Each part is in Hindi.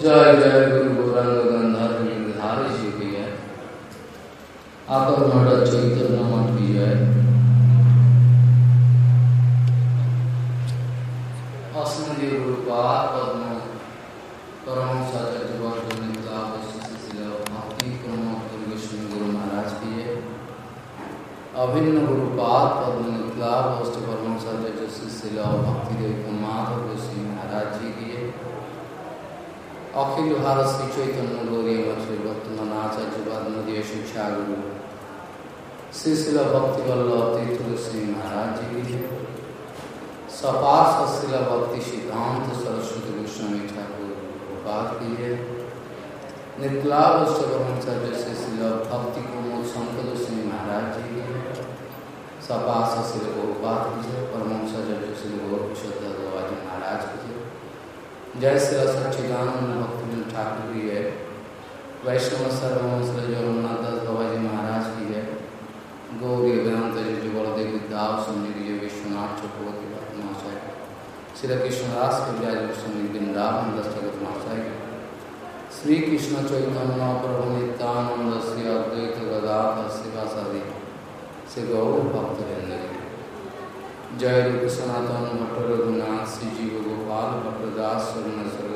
जय जय गुरु गौरांग गंधर्व गिरधार जी की जय। आप चैतन्य मठ की जय अस्मदीय गुरुपाद पद्म परम साचार्य वर्ग निकला भक्ति क्रम गोस्वामी गुरु महाराज की जय अभिन्न गुरुपाद पद्म निकला वस्तु परम साचार्य शिला भक्ति देव माधव गोस्वामी महाराज जी की जय भारत श्री चैतन्य गौरी श्री वर्तमान आचार्य नदीय शिक्षा गुरु श्री शिला भक्ति वल्लभ तीर्थ श्री महाराज जी की सपार्श शिला भक्ति सिद्धांत सरस्वती गोस्वामी ठाकुर गोपाल की निर्कलाभ ब्रह्मचर्य से शिला भक्ति कुमोद संत श्री महाराज जी की है सपार्श शिल गोपाल की है। परमंसर्य श्री गौर महाराज की है जय श्री सच्चिदानंद भक्ति ठाकुर की है। वैष्णव सर्वंश जगन्नाथ दास बाबा जी महाराज की है। गौरी वेदांत जी बलदेव विद्याव स्वामी जी, विश्वनाथ चक्रवर्ती भक्त महाशय श्री कृष्णदास के व्याज गोस्वामी वृंदावन दस्तगत महाशय श्री कृष्ण चैतन्य प्रभु नित्यानंद श्री अद्वैत गदाध शिवासादि श्री गौर भक्त जय रूप सनातन भट्ट रघुनाथ श्री जीव गोपाल भट्टदास स्वर्ण सर्वेश्वर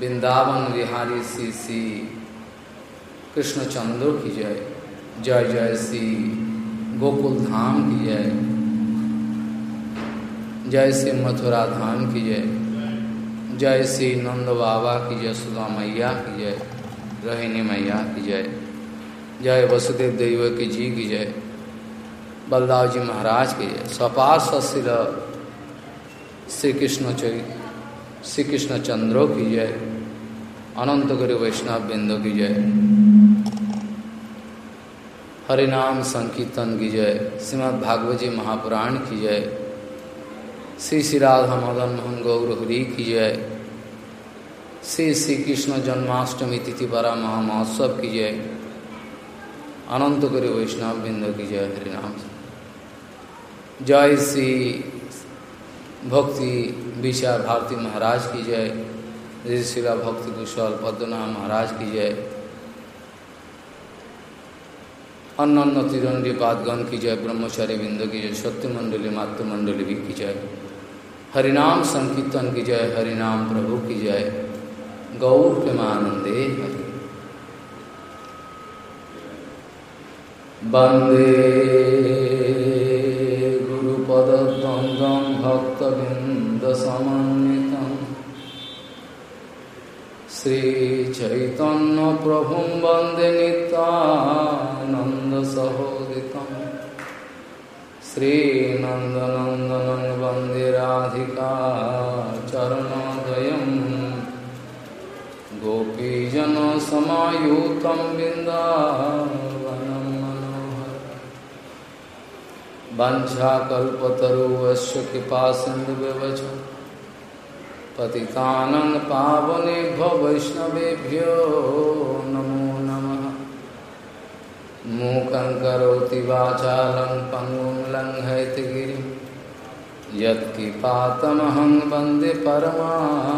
वृंदावन विहारी श्री श्री कृष्णचंद्र की जय। जय जय श्री गोकुल धाम की जय। जय श्री मथुरा धाम की जय। जय श्री नंद बाबा की जय, सुधा मैया की जय। रोहिणी मैया की जय। जय वसुदेव देव की जी की जय। बलदाव जी महाराज की जय। सपास श्री कृष्ण श्री कृष्ण चंद्रो की जय। अनंत गुरु वैष्णव बिंदु की जय। हरिनाम संकीर्तन की जय। श्रीमद भागवत जी महापुराण की जय। श्री श्री राधा मदन मोहन गौर हरि की जय। श्री श्री कृष्ण जन्माष्टमी तिथि परा महामहोत्सव की जय। अनंत गुरु वैष्णव बिंदु की जय। हरिनाम। जय श्री भक्ति विचार भारती महाराज की जय। शिला भक्ति कुशल पद्मनाभ महाराज की जय। अन्न अन्न तिरंडी पादगण की जय, ब्रह्मचारी बिंदु की जय, सत्य मंडली मातृ मंडली भी की जय। हरिनाम संकीर्तन की जय, हरिनाम प्रभु की जय। गौर प्रेमानंदे हरि। वंदे गुरुपद्वंदम भक्तबिंदसमन्वितम श्रीचैतन्य प्रभु वंदे नितानन्दसहोदितम् श्रीनन्दनन्दनं वंदे राधिका चरणोदयं गोपीजनसमायुतं बिन्दावनं मनोहर वञ्छाकल्पतरुवस्य कृपासिन्धुव्यवच पतितानं पावनेभ्यो वैष्णवेभ्यो नमो नमः। मूकं करोति वाचालं पङ्गुं लङ्घयतिगिरिं यत्किपातमहं वंदे परमानन्दमाधवं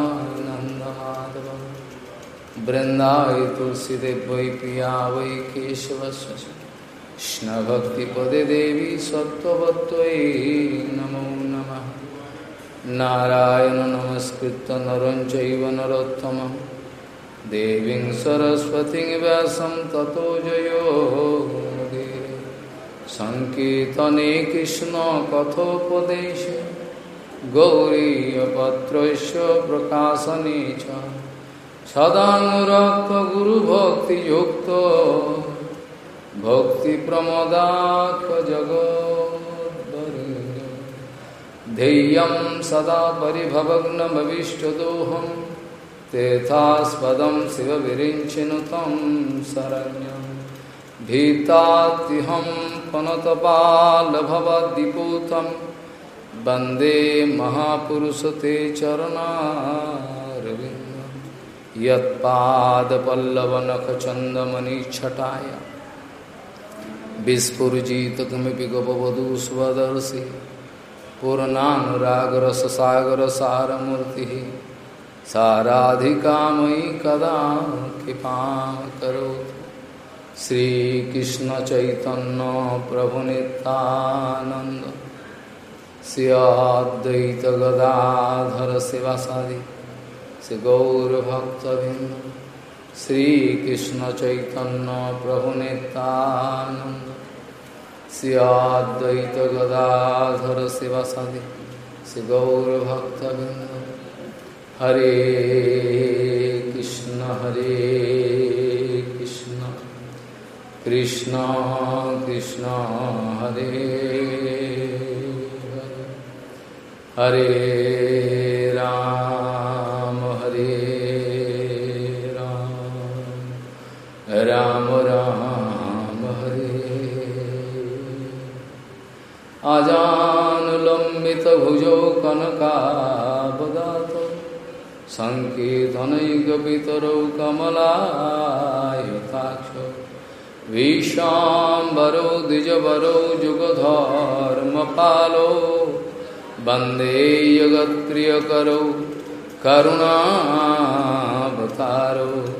बृन्दाय तुलसीदेव वै पिया वै केशवस्य देवी सत्त्ववत्त्वयि नमः नारायण नमस्कृत्य नरं नरोत्तमम् देवीं सरस्वतीं व्यासं ततो जयो मुदीरे सङ्कीर्तने कृष्णकथोपदेशे गौरीयपत्रस्य प्रकाशने च। सदानुरक्तगुरुभक्तियुक्तो भक्तिप्रमदाख्यजगोद्वरेण्य ध्येयं सदा परिभवग्नभविष्टदोहम् तीर्थास्पदं शिवविरिञ्चिनु तं शरण्यं। भीतात्यहं पुनतपालभवद्दिपूतं वंदे महापुरुष ते चरणारविन्दं। यत्पादपल्लवनखचन्दमणिच्छटाय विस्फुजित किमपि गपवधू स्वदर्शि। पूर्णानुरागरससागर सारमूर्ति साराधिका मयि कदा कृपा करो श्रीकृष्ण चैतन्य प्रभु नितानंद सियाद्वैत गदाधर शिवासादि श्री गौरभक्तबिंद श्रीकृष्ण चैतन्य प्रभु नितानंद सियाद्वैत गदाधर शिवासादि श्री गौरभक्तबिंद हरे कृष्ण हरे कृष्ण। कृष्ण कृष्ण हरे। हरे आजानुलंबित भुजौ कनकाबदात सङ्कीर्तनैकपितरौ कमलायुताक्ष। विशाम्बरौ द्विजवरौ, जुगधर्मपालो। वंदे जगत्प्रियकरौ करुणावतारो।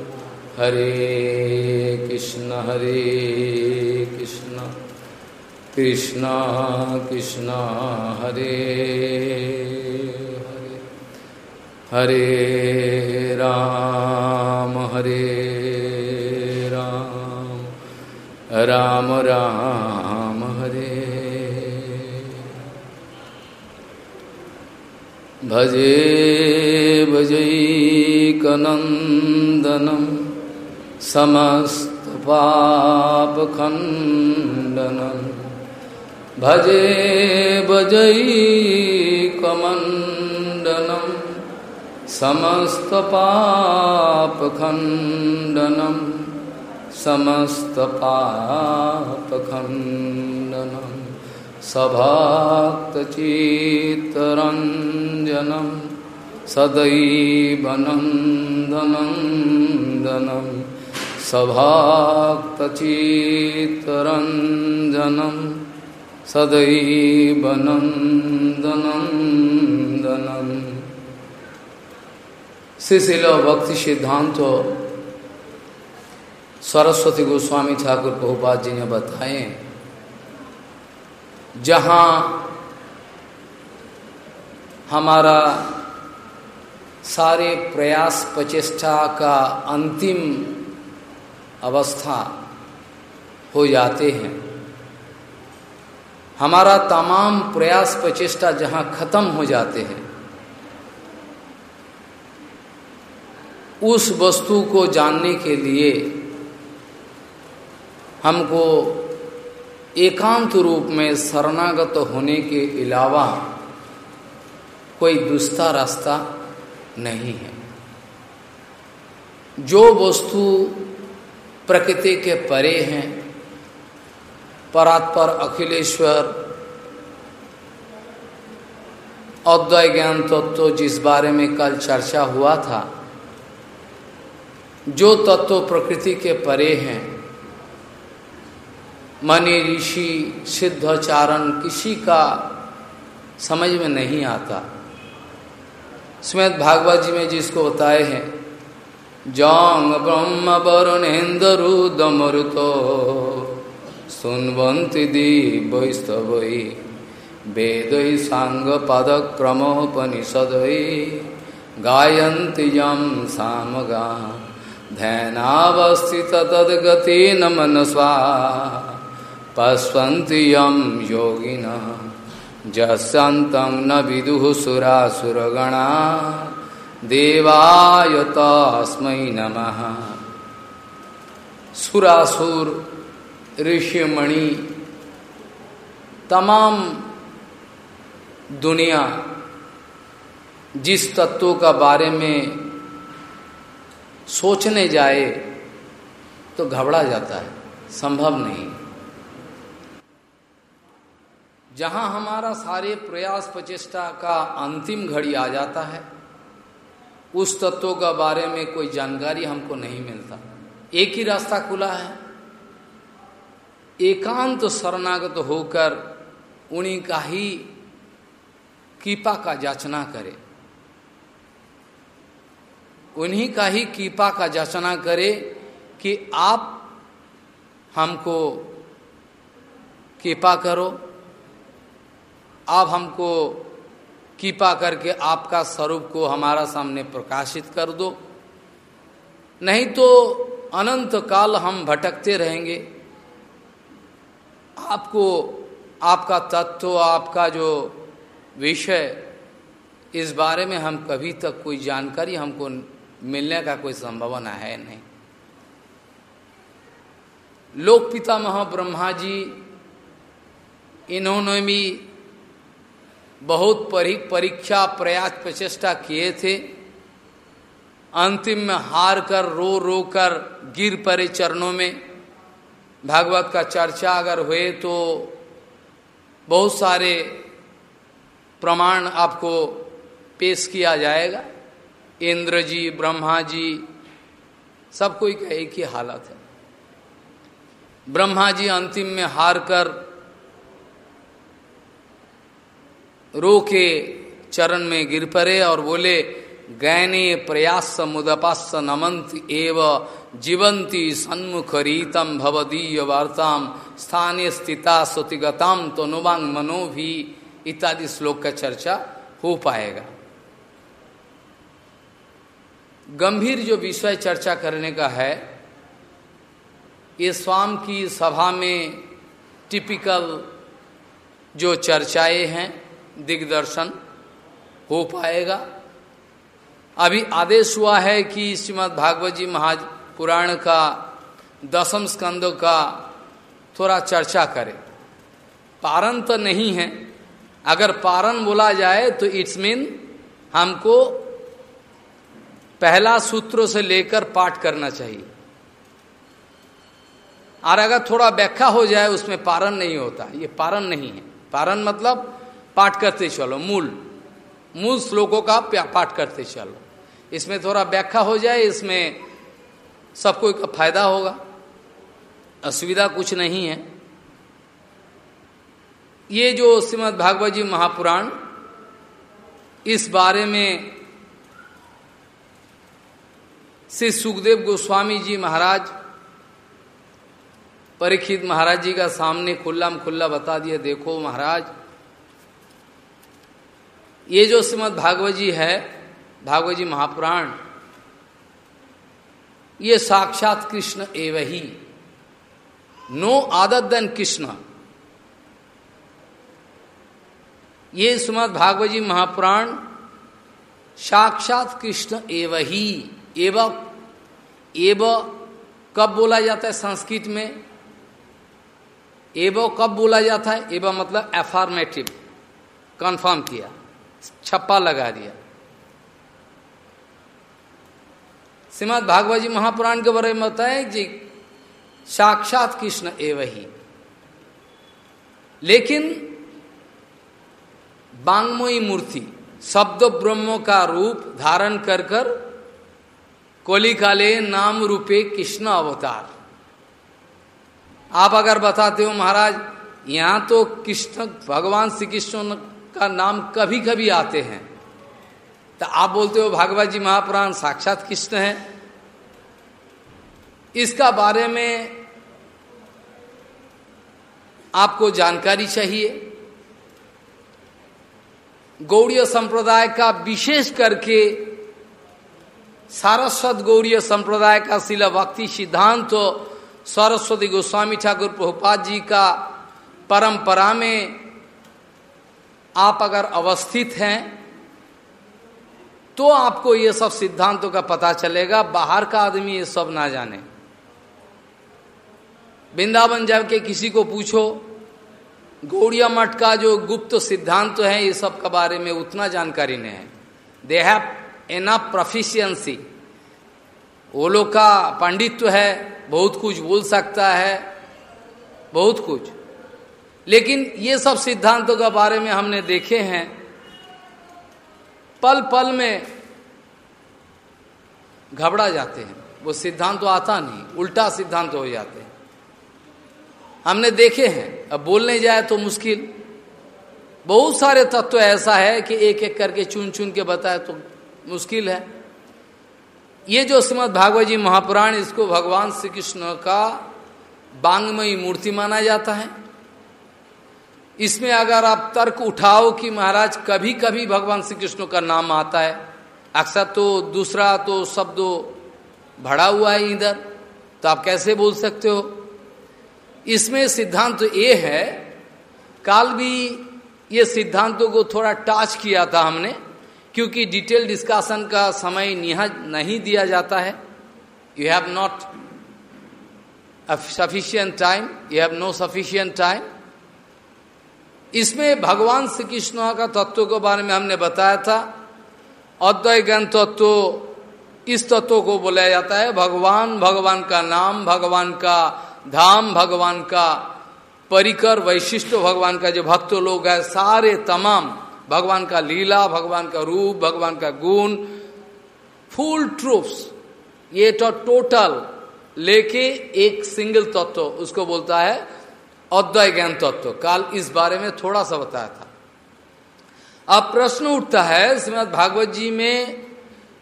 हरे कृष्ण हरे कृष्ण। कृष्ण कृष्ण हरे हरे। राम हरे राम। राम राम हरे। भजे भजैकनन्दनं समस्तपापखण्डनं भजे भजैकमण्डनम् समस्तपापखण्डनं समस्तपापखण्डनं सभाक्तचित्तरञ्जनं सदैवनन्दनन्दनं सभाक्तचित्तरञ्जनं सदैवनन्दनन्दनम्। श्रीशिल भक्ति सिद्धांत सरस्वती गोस्वामी ठाकुर प्रभुपाद जी ने बताए, जहाँ हमारा सारे प्रयास प्रचेष्टा का अंतिम अवस्था हो जाते हैं। हमारा तमाम प्रयास प्रचेष्टा जहाँ खत्म हो जाते हैं, उस वस्तु को जानने के लिए हमको एकांत रूप में शरणागत होने के अलावा कोई दूसरा रास्ता नहीं है। जो वस्तु प्रकृति के परे हैं परात्पर, अखिलेश्वर। अद्वय ज्ञान तत्व जिस बारे में कल चर्चा हुआ था, जो तत्व प्रकृति के परे हैं मनी ऋषि सिद्धचारण किसी का समझ में नहीं आता। स्मृत भागवत जी में जिसको बताए हैं जौंग ब्रह्म वरुणेन्द्रुदमरुतो। सुनवंति दिवैस्तवै वेद सांग पद क्रमोपनिषद गायंती यम सामगा ध्यानावस्थित तदगति न मनस्वा पश्वन्ति यम योगिन, जस्यन्तं न विदुः सुरासुरगणा, देवाय तस्मै नमः। सुरासुर ऋषिमणि तमाम दुनिया जिस तत्वों का बारे में सोचने जाए तो घबरा जाता है, संभव नहीं। जहाँ हमारा सारे प्रयास प्रचेष्टा का अंतिम घड़ी आ जाता है, उस तत्वों का बारे में कोई जानकारी हमको नहीं मिलता। एक ही रास्ता खुला है। एकांत शरणागत होकर उन्हीं का ही कीपा का जाचना करे। उन्हीं का ही कीपा का जाचना करे कि आप हमको कृपा करो, आप हमको कृपा करके आपका स्वरूप को हमारा सामने प्रकाशित कर दो। नहीं तो अनंत काल हम भटकते रहेंगे। आपको, आपका तत्व, आपका जो विषय, इस बारे में हम कभी तक कोई जानकारी हमको मिलने का कोई संभावना है नहीं। लोक पिता ब्रह्मा जी, इन्होंने भी बहुत परीक्षा, प्रयास, प्रचेष्टा किए थे। अंतिम में हार कर रो रो कर गिर पड़े चरणों में। भागवत का चर्चा अगर हुए तो बहुत सारे प्रमाण आपको पेश किया जाएगा। इंद्र जी ब्रह्मा जी सब कोई का एक ही हालत है। ब्रह्मा जी अंतिम में हार कर रो के चरण में गिर पड़े और बोले गैने प्रयास मुदपास नमंत एव जीवंती सन्मुख रीतम भवदीय वार्ताम स्थानीय स्थिता स्वतिगताम तो नुबांग मनो भी इत्यादि श्लोक का चर्चा हो पाएगा। गंभीर जो विषय चर्चा करने का है, ये स्वाम की सभा में टिपिकल जो चर्चाएँ हैं, दिग्दर्शन हो पाएगा। अभी आदेश हुआ है कि श्रीमद भागवत जी महाज पुराण का दसम स्कंद का थोड़ा चर्चा करें। पारण तो नहीं है। अगर पारण बोला जाए तो इट्स मीन हमको पहला सूत्रों से लेकर पाठ करना चाहिए। और अगर थोड़ा व्याख्या हो जाए, उसमें पारण नहीं होता। ये पारण नहीं है। पारण मतलब पाठ करते चलो। मूल। मूल श्लोकों का पाठ करते चलो। इसमें थोड़ा व्याख्या हो जाए, इसमें सबको का फ़ायदा होगा। असुविधा कुछ नहीं है। ये जो श्रीमद भागवत जी महापुराण, इस बारे में श्री सुखदेव गोस्वामी जी महाराज, परीक्षित महाराज जी का सामने खुल्ला में खुल्ला बता दिया, देखो महाराज, ये जो श्रीमद भागवत जी है भागवत जी महापुराण, ये साक्षात कृष्ण एव ही। No other than Krishna. ये श्रीमद भागवत जी महापुराण, साक्षात कृष्ण एव ही। एव एव कब बोला जाता है संस्कृत में? एव कब बोला जाता है? एव मतलब एफॉर्मेटिव कंफर्म किया, छप्पा लगा दिया। श्रीमद भागवत जी महापुराण के बारे में बताए जी साक्षात कृष्ण एव ही। लेकिन बांगमयी मूर्ति, शब्द ब्रह्म का रूप धारण कर कर कोलिकाले नाम रूपे कृष्ण अवतार। आप अगर बताते हो महाराज, यहाँ तो कृष्ण, भगवान श्री कृष्ण का नाम कभी कभी आते हैं। तो आप बोलते हो, भागवत जी महापुराण साक्षात कृष्ण है। इसका बारे में आपको जानकारी चाहिए। गौड़ीय संप्रदाय का विशेष करके सारस्वत गौड़ीय संप्रदाय का शिला भक्ति सिद्धांत तो सरस्वती गोस्वामी ठाकुर प्रभुपाद जी का परंपरा में आप अगर अवस्थित हैं तो आपको ये सब सिद्धांतों का पता चलेगा, बाहर का आदमी ये सब ना जाने। वृंदावन जाके किसी को पूछो, गौड़िया मठ का जो गुप्त सिद्धांत तो है, ये सब के बारे में उतना जानकारी नहीं है। दे हैव एनफ प्रोफिशियंसी वो लोग का पांडित्य है, बहुत कुछ बोल सकता है, बहुत कुछ। लेकिन ये सब सिद्धांतों के बारे में हमने देखे हैं पल पल में घबरा जाते हैं। वो सिद्धांत तो आता नहीं, उल्टा सिद्धांत तो हो जाते हैं। हमने देखे हैं, अब बोलने जाए तो मुश्किल। बहुत सारे तत्व तो ऐसा है कि एक एक करके चुन चुन के बताए तो मुश्किल है। ये जो श्रीमद भागवत जी महापुराण, इसको भगवान श्री कृष्ण का बांगमयी मूर्ति माना जाता है। इसमें अगर आप तर्क उठाओ कि महाराज कभी कभी भगवान श्री कृष्ण का नाम आता है, अक्सर तो दूसरा तो शब्द भड़ा हुआ है इधर तो आप कैसे बोल सकते हो? इसमें सिद्धांत तो ये है, काल भी ये सिद्धांतों को थोड़ा टच किया था हमने, क्योंकि डिटेल डिस्कशन का समय निहा नहीं दिया जाता है। You have not sufficient time you have no sufficient time इसमें भगवान श्री कृष्ण का तत्व के बारे में हमने बताया था। अद्वय ज्ञान तत्व, इस तत्व को बोला जाता है। भगवान भगवान का नाम, भगवान का धाम, भगवान का परिकर, वैशिष्ट, भगवान का जो भक्त लोग है, सारे तमाम, भगवान का लीला, भगवान का रूप, भगवान का गुण, फुल ट्रूप्स, ये तो टोटल लेके एक सिंगल तत्व, उसको बोलता है अद्वय ज्ञान तत्व। काल इस बारे में थोड़ा सा बताया था। अब प्रश्न उठता है, श्रीमद भागवत जी में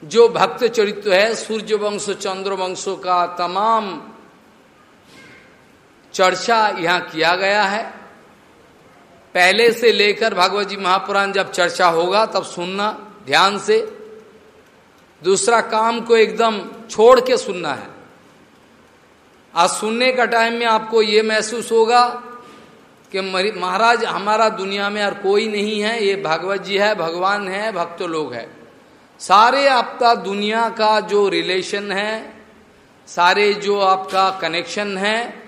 जो भक्त चरित्र है सूर्य वंश चंद्र वंशों का तमाम चर्चा यहाँ किया गया है। पहले से लेकर भागवत जी महापुराण जब चर्चा होगा, तब सुनना, ध्यान से। दूसरा काम को एकदम छोड़ के सुनना है। आज सुनने का टाइम में आपको ये महसूस होगा कि महाराज, हमारा दुनिया में और कोई नहीं है, ये भागवत जी है, भगवान है, भक्त लोग है। सारे आपका दुनिया का जो रिलेशन है, सारे जो आपका कनेक्शन है,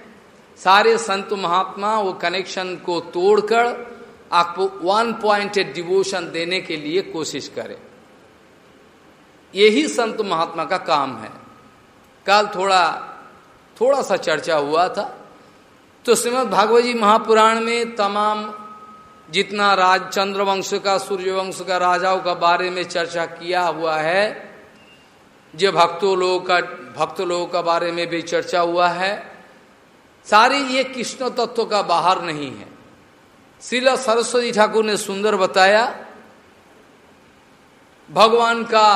सारे संत महात्मा वो कनेक्शन को तोड़कर आपको वन पॉइंटेड डिवोशन देने के लिए कोशिश करें। यही संत महात्मा का काम है। कल थोड़ा थोड़ा सा चर्चा हुआ था। तो श्रीमद भागवत जी महापुराण में तमाम जितना राज, चंद्रवंश का, सूर्यवंश का, राजाओं का बारे में चर्चा किया हुआ है, जो भक्तों लोगों का, भक्त लोगों का बारे में भी चर्चा हुआ है। सारी ये कृष्ण तत्व का बाहर नहीं है। श्रीला सरस्वती ठाकुर ने सुंदर बताया, भगवान का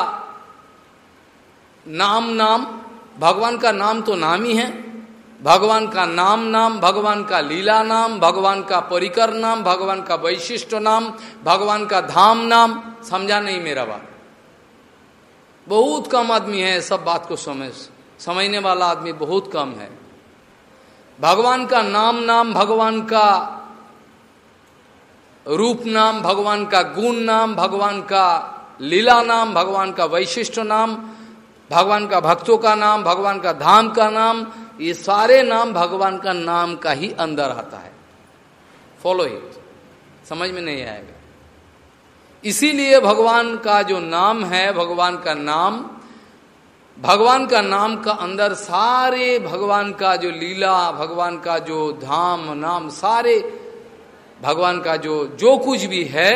नाम नाम भगवान का नाम तो नाम ही है भगवान का नाम नाम भगवान का लीला नाम भगवान का परिकर नाम भगवान का वैशिष्ट नाम भगवान का धाम नाम समझा नहीं मेरा बात बहुत कम आदमी है सब बात को समझ समझने वाला आदमी बहुत कम है भगवान का नाम नाम भगवान का रूप नाम भगवान का गुण नाम भगवान का लीला नाम भगवान का वैशिष्ट नाम भगवान का भक्तों का नाम भगवान का धाम का नाम ये सारे नाम भगवान का नाम का ही अंदर आता है फॉलो इट समझ में नहीं आएगा इसीलिए भगवान का जो नाम है भगवान का नाम भगवान का नाम का अंदर सारे भगवान का जो लीला भगवान का जो धाम नाम सारे भगवान का जो जो कुछ भी है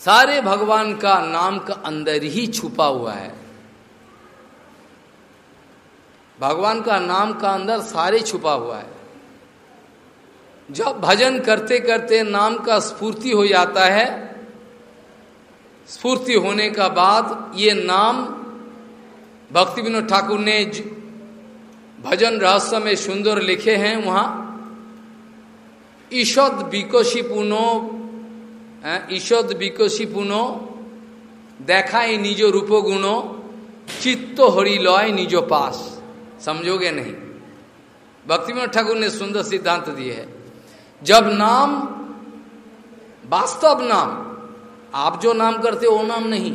सारे भगवान का नाम का अंदर ही छुपा हुआ है भगवान का नाम का अंदर सारे छुपा हुआ है जब भजन करते करते नाम का स्फूर्ति हो जाता है स्फूर्ति होने का बाद ये नाम भक्ति विनोद ठाकुर ने भजन रहस्य में सुंदर लिखे हैं वहां ईशद বিকশী পুনো ঈষদ বিকশী পুনো দেখায় নিজ রূপগুণ চিত্ত হরিলয় নিজ পাশ समझोगे नहीं। भक्तिमोहन ठाकुर ने सुंदर सिद्धांत दिए है। जब नाम, वास्तव नाम, आप जो नाम करते वो नाम नहीं।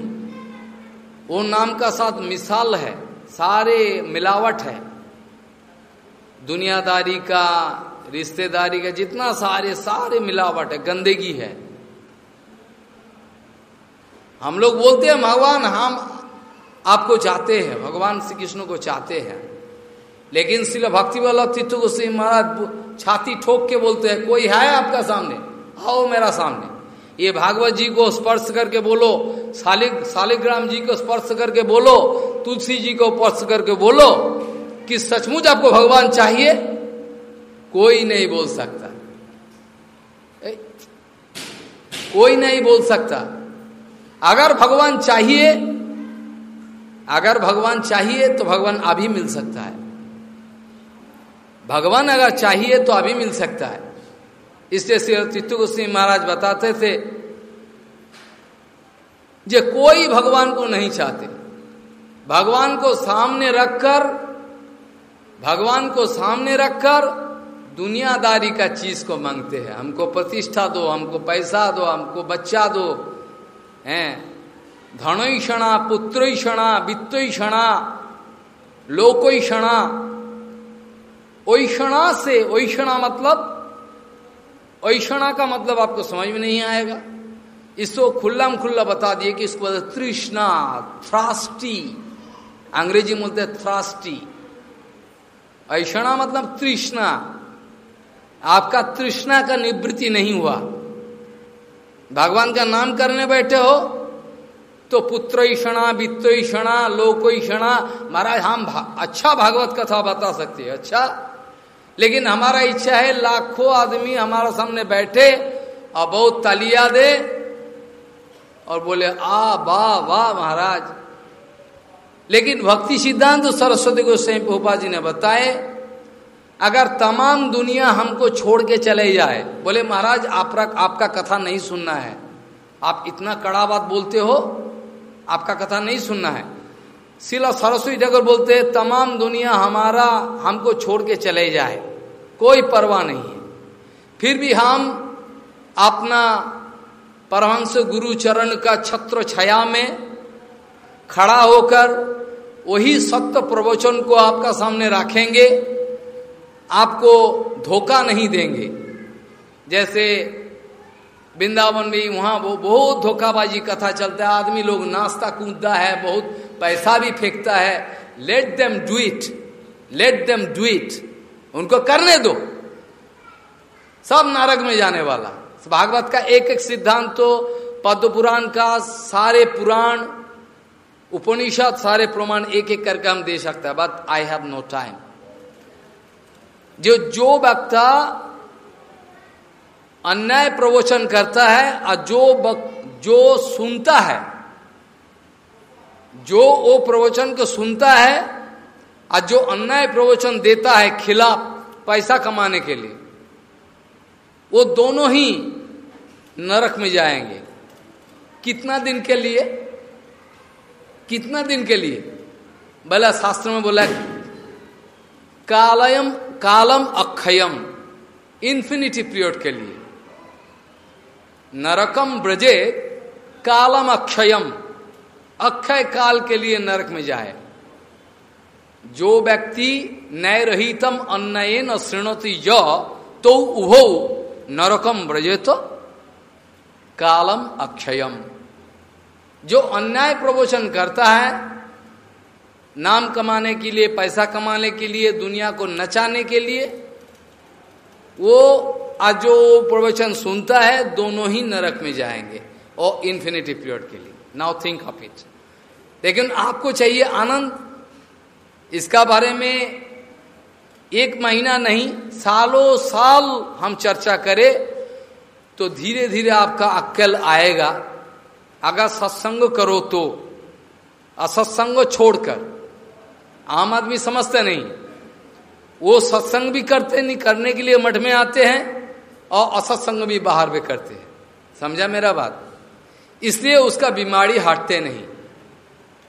वो नाम का साथ मिसाल है, सारे मिलावट है। दुनियादारी का, रिश्तेदारी का, जितना सारे सारे मिलावट है, गंदगी है। हम लोग बोलते हैं, भगवान, हम आपको चाहते हैं, भगवान श्री कृष्ण को चाहते हैं। लेकिन शिल भक्ति वाला तीर्थ गोस्वी महाराज छाती ठोक के बोलते हैं कोई है आपका सामने? आओ मेरा सामने। ये भागवत जी को स्पर्श करके बोलो शालिक शालिग्राम जी को स्पर्श करके बोलो तुलसी जी को स्पर्श करके बोलो कि सचमुच आपको भगवान चाहिए। कोई नहीं बोल सकता। ए, कोई नहीं बोल सकता। अगर भगवान चाहिए अगर भगवान चाहिए तो भगवान अभी मिल सकता है। भगवान अगर चाहिए तो अभी मिल सकता है। इसलिए श्री चित्तु महाराज बताते थे जे कोई भगवान को नहीं चाहते। भगवान को सामने रखकर, भगवान को सामने रखकर दुनियादारी का चीज़ को मांगते हैं। हमको प्रतिष्ठा दो, हमको पैसा दो, हमको बच्चा दो, हैं? धनोषणा क्षणा वित्तोषणा लोकोषणा ओषणा से ओषणा मतलब ओषणा का मतलब आपको समझ में नहीं आएगा। इसको खुल्ला खुल्ला बता दिए कि इसको तृष्णा थ्रास्टी। अंग्रेज़ी बोलते थ्रास्टी। ऐषणा मतलब तृष्णा। आपका तृष्णा का निवृत्ति नहीं हुआ। भगवान का नाम करने बैठे हो तो पुत्र ईषणा वित्त ईषणा लोक ईषणा महाराज हम भा, अच्छा भागवत कथा बता सकते हैं। अच्छा? लेकिन हमारा इच्छा है लाखों आदमी हमारा सामने बैठे और बहुत तालिया दे और बोले, आ वाह वाह महाराज। लेकिन भक्ति सिद्धांत तो सरस्वती गोस्वाई पोपा जी ने बताए, अगर तमाम दुनिया हमको छोड़ के चले जाए, बोले, महाराज आप आपका कथा नहीं सुनना है। आप इतना कड़ा बात बोलते हो, आपका कथा नहीं सुनना है। शिला सरस्वती जगह बोलते हैं, तमाम दुनिया हमारा, हमको छोड़ के चले जाए। कोई परवाह नहीं है। फिर भी हम अपना परमहंस गुरु चरण का छत्र छाया में खड़ा होकर वही सत्य प्रवचन को आपका सामने रखेंगे, आपको धोखा नहीं देंगे। जैसे वृंदावन में वहाँ वो बहुत धोखाबाजी कथा चलता है, आदमी लोग नाश्ता कूदता है, बहुत पैसा भी फेंकता है। Let them do it let them do it उनको करने दो। सब नरक में जाने वाला। भागवत का एक एक सिद्धांत तो पद्म पुराण का सारे पुराण उपनिषद सारे प्रमाण एक एक करके हम दे सकते हैं but I have no time जो जो वक्ता अन्याय प्रवचन करता है और जो बक, जो सुनता है जो वो प्रवचन को सुनता है और जो अन्याय प्रवचन देता है खिलाफ पैसा कमाने के लिए, वो दोनों ही नरक में जाएँगे। कितना दिन के लिए? कितना दिन के लिए? भला शास्त्र में बोला कालयम, कालम अक्षयम इन्फिनिटी पीरियड के लिए। नरकम ब्रजे, कालम अक्षयम, अक्षय काल के लिए नरक में जाए। जो व्यक्ति नय रहितम अन्नयन श्रृणति ज तो उभो नरकम ब्रजे तो कालम अक्षयम। जो अन्याय प्रवचन करता है, नाम कमाने के लिए, पैसा कमाने के लिए, दुनिया को नचाने के लिए, वो आज जो प्रवचन सुनता है, दोनों ही नरक में जाएँगे, और इन्फिनिटी पीरियड के लिए। नाउ थिंक ऑफ़ इट लेकिन आपको चाहिए आनंद इसका बारे में एक महीना नहीं, सालों साल हम चर्चा करें तो धीरे धीरे आपका अक्कल आएगा। अगर सत्संग करो तो असत्संग छोड़कर, आम आदमी समझते नहीं। वो सत्संग भी करते नहीं, करने के लिए मठ में आते हैं, और असत्संग भी बाहर भी करते हैं। समझा मेरा बात? इसलिए उसका बीमारी हटते नहीं।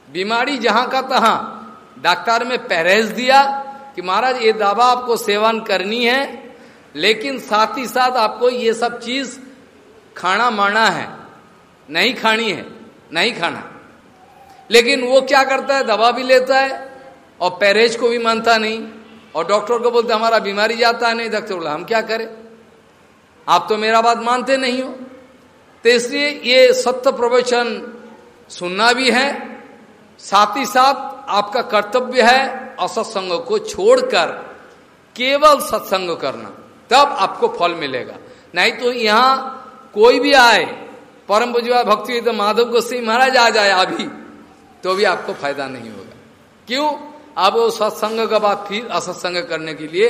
बीमारी जहाँ का तहां डॉक्टर में परहेज दिया कि महाराज, ये दवा आपको सेवन करनी है, लेकिन साथ ही साथ आपको ये सब चीज़ खाना माना है। नहीं खानी है, नहीं खाना। लेकिन वो क्या करता है, दवा भी लेता है, और पैरेज को भी मानता नहीं, और डॉक्टर को बोलते हमारा बीमारी जाता है नहीं। डॉक्टर बोला, हम क्या करें? आप तो मेरा बात मानते नहीं हो। तो इसलिए ये सत्य प्रवचन सुनना भी है, साथ ही साथ आपका कर्तव्य है असत्संग को छोड़कर केवल सत्संग करना। तब आपको फल मिलेगा। नहीं तो यहाँ कोई भी आए, परम बुजुआ भक्ति तो माधव गोस्वी महाराज आ जाए अभी तो भी आपको फ़ायदा नहीं होगा। क्यों? आप वो सत्संग के बाद फिर असत्संग करने के लिए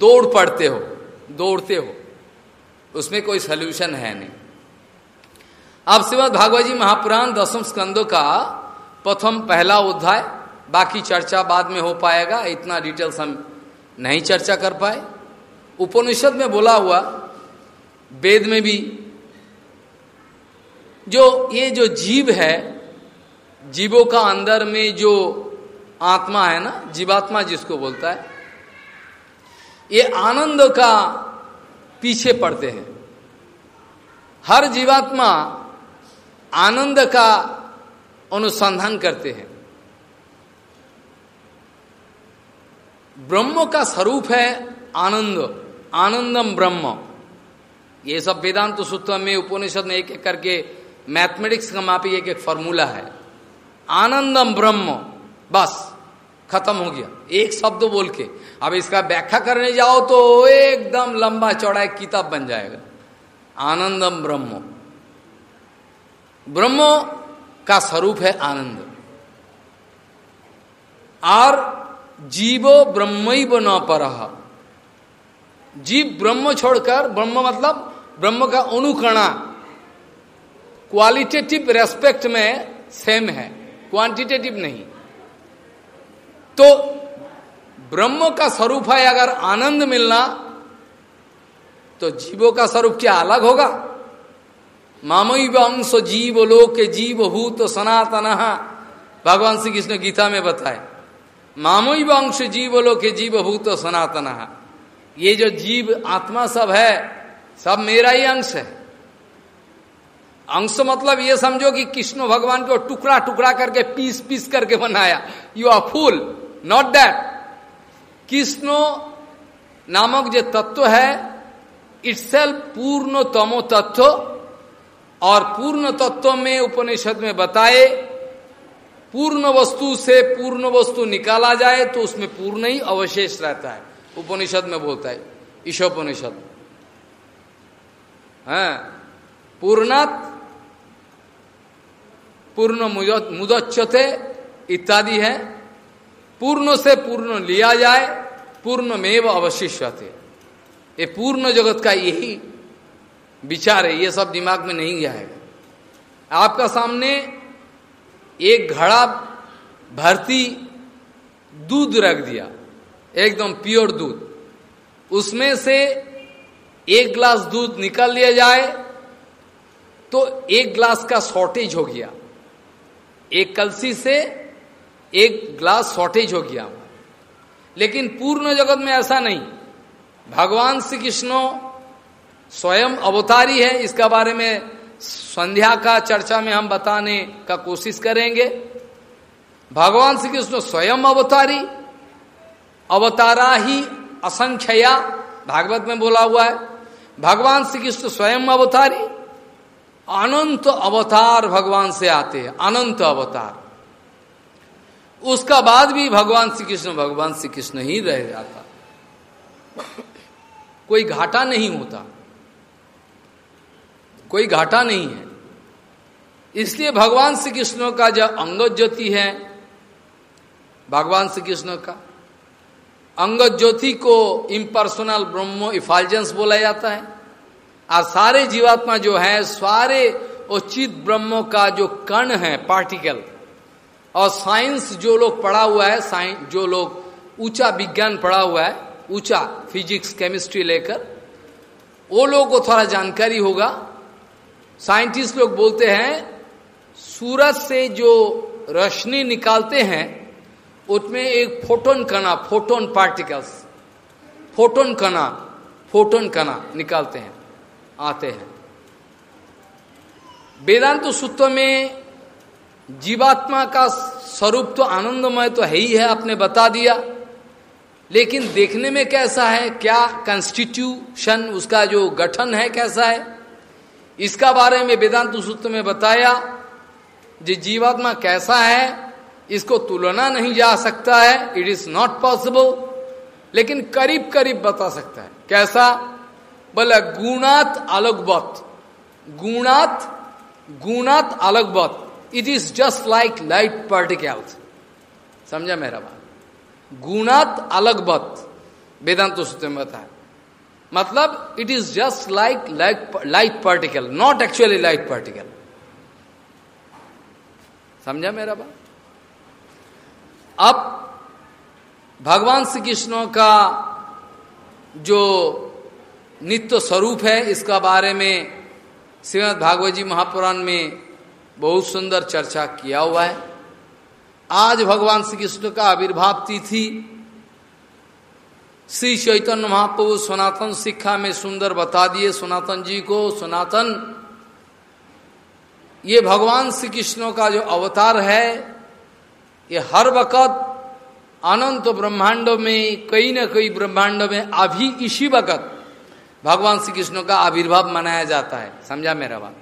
दौड़ पड़ते हो, दौड़ते हो। उसमें कोई सोल्यूशन है नहीं। अब श्रीमद भागवत जी महापुराण दसम स्कंदों का प्रथम पहला अध्याय बाकी चर्चा बाद में हो पाएगा, इतना डिटेल्स हम नहीं चर्चा कर पाए। उपनिषद में बोला हुआ, वेद में भी, जो ये जो जीव है, जीवों का अंदर में जो आत्मा है ना, जीवात्मा जिसको बोलता है, ये आनंद का पीछे पड़ते हैं। हर जीवात्मा आनंद का अनुसंधान करते हैं। ब्रह्म का स्वरूप है आनंद, आनंदम ब्रह्म। ये सब वेदांत सूत्र में उपनिषद में एक एक करके मैथमेटिक्स का मापी एक एक फॉर्मूला है। आनंदम ब्रह्म, बस, खत्म हो गया। एक शब्द बोल के। अब इसका व्याख्या करने जाओ तो एकदम लंबा चौड़ा एक किताब बन जाएगा। आनंदम ब्रह्म। ब्रह्म का स्वरूप है आनंद। और जीवो ब्रह्म न पर। जीव ब्रह्म छोड़कर, ब्रह्म मतलब ब्रह्म का अनुकरणा। क्वालिटेटिव रेस्पेक्ट में सेम है क्वांटिटेटिव नहीं। तो ब्रह्म का स्वरूप है अगर आनंद मिलना तो जीवों का स्वरूप क्या अलग होगा? मामई अंश जीव लोक जीव भूत सनातन। भगवान श्री कृष्ण गीता में बताए। मामई अंश जीव लोक के जीव भूत सनातन। ये जो जीव आत्मा सब है, सब मेरा ही अंश है। अंश मतलब ये समझो कि कृष्ण भगवान को टुकड़ा टुकड़ा करके पीस पीस करके बनाया। You are fool not that Krishna नामक जो तत्व है इट्सेल्फ पूर्ण तमो तत्व, और पूर्ण तत्व में उपनिषद में बताए पूर्ण वस्तु से पूर्ण वस्तु निकाला जाए तो उसमें पूर्ण ही अवशेष रहता है। उपनिषद में बोलता है, ईशोपनिषद। है, पूर्णात पूर्ण मुदच्छते इत्यादि है। पूर्ण से पूर्ण लिया जाए पूर्ण में अवशिष्यते। ये पूर्ण जगत का यही विचार है, ये सब दिमाग में नहीं आएगा। आपका सामने एक घड़ा भर्ती दूध रख दिया, एकदम प्योर दूध। उसमें से एक ग्लास दूध निकाल लिया जाए तो एक ग्लास का शॉर्टेज हो गया। एक कलसी से एक ग्लास शॉर्टेज हो गया। लेकिन पूर्ण जगत में ऐसा नहीं। भगवान श्री कृष्ण स्वयं अवतारी है, इसका बारे में संध्या का चर्चा में हम बताने का कोशिश करेंगे। भगवान श्री कृष्ण स्वयं अवतारी, अवतारा ही असंख्या भागवत में बोला हुआ है। भगवान श्री कृष्ण स्वयं अवतारी, अनंत अवतार भगवान से आते हैं, अनंत अवतार। उसका बाद भी भगवान श्री कृष्ण भगवान श्री कृष्ण ही रह जाता। कोई घाटा नहीं होता। कोई घाटा नहीं है। इसलिए भगवान श्री कृष्ण का जो अंगद ज्योति है, भगवान श्री कृष्ण का अंगद ज्योति को इम्पर्सनल ब्रह्मो इफालजेंस बोला जाता है। और सारे जीवात्मा जो है, सारे उचित ब्रह्मो का जो कण है पार्टिकल और साइंस जो लोग पढ़ा हुआ है साइंस जो लोग ऊँचा विज्ञान पढ़ा हुआ है, ऊँचा फिजिक्स केमिस्ट्री लेकर, वो लोगों को थोड़ा जानकारी होगा। साइंटिस्ट लोग बोलते हैं, सूरज से जो रोशनी निकालते हैं, उसमें एक फोटोन कणा, फोटोन पार्टिकल्स, फोटोन कणा फोटोन कणा निकालते हैं, आते हैं। वेदांत सूत्र में जीवात्मा का स्वरूप तो आनंदमय तो है ही है, आपने बता दिया। लेकिन देखने में कैसा है, क्या कंस्टिट्यूशन उसका जो गठन है, कैसा है? इसका बारे में वेदांत सूत्र में बताया, जी जीवात्मा कैसा है, इसको तुलना नहीं जा सकता है इट इज़ नॉट पॉसिबल लेकिन करीब करीब बता सकता है। कैसा? बोले, गुणात अलगबत गुणात गुणात अलगबत it is just like light particles समझा मेरा बात? गुणात अलगबत वेदांत सूत्र में बताया। मतलब it is just like like light particle not actually light particle समझा मेरा बात? अब, भगवान श्री कृष्ण का जो नित्य स्वरूप है, इसका बारे में श्रीमद भागवत जी महापुराण में बहुत सुंदर चर्चा किया हुआ है। आज भगवान श्री कृष्ण का आविर्भाव तिथि श्री चैतन्य महाप्रभु सनातन शिक्षा में सुंदर बता दिए सनातन जी को, सनातन। ये भगवान श्री कृष्ण का जो अवतार है, ये हर वक़्त अनंत ब्रह्मांड में, कई न कई ब्रह्मांड में, अभी इसी वक़्त भगवान श्री कृष्ण का आविर्भाव मनाया जाता है। समझा मेरा बात?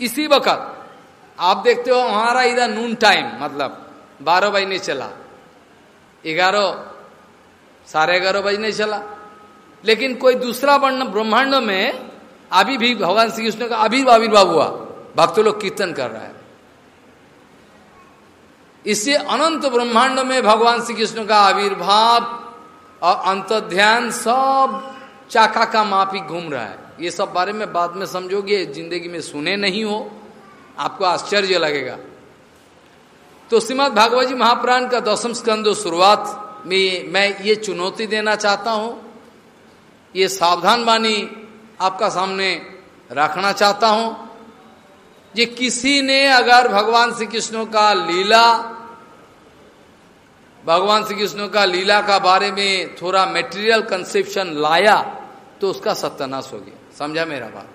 इसी वक़्त, आप देखते हो हमारा इधर नून टाइम मतलब बारह बजने चला। ग्यारह साढ़े ग्यारह बजने चला। लेकिन कोई दूसरा वर्ण ब्रह्मांड में अभी भी भगवान श्री कृष्ण का अभी आविर्भाव हुआ। भक्त लोग कीर्तन कर रहा है। इससे अनंत ब्रह्मांड में भगवान श्री कृष्ण का आविर्भाव और अंत ध्यान सब चाका का मापी घूम रहा है। ये सब बारे में बाद में समझोगे, ज़िंदगी में सुने नहीं हो, आपको आश्चर्य लगेगा। तो श्रीमद भागवत जी महापुराण का दसम स्कंद शुरुआत में ये चुनौती देना चाहता हूँ। ये सावधान वाणी आपका सामने रखना चाहता हूँ ये किसी ने अगर भगवान श्री कृष्ण का लीला, भगवान श्री कृष्ण का लीला का बारे में थोड़ा मेटेरियल कंसेप्शन लाया तो उसका सत्यानाश हो गया। समझा मेरा बात?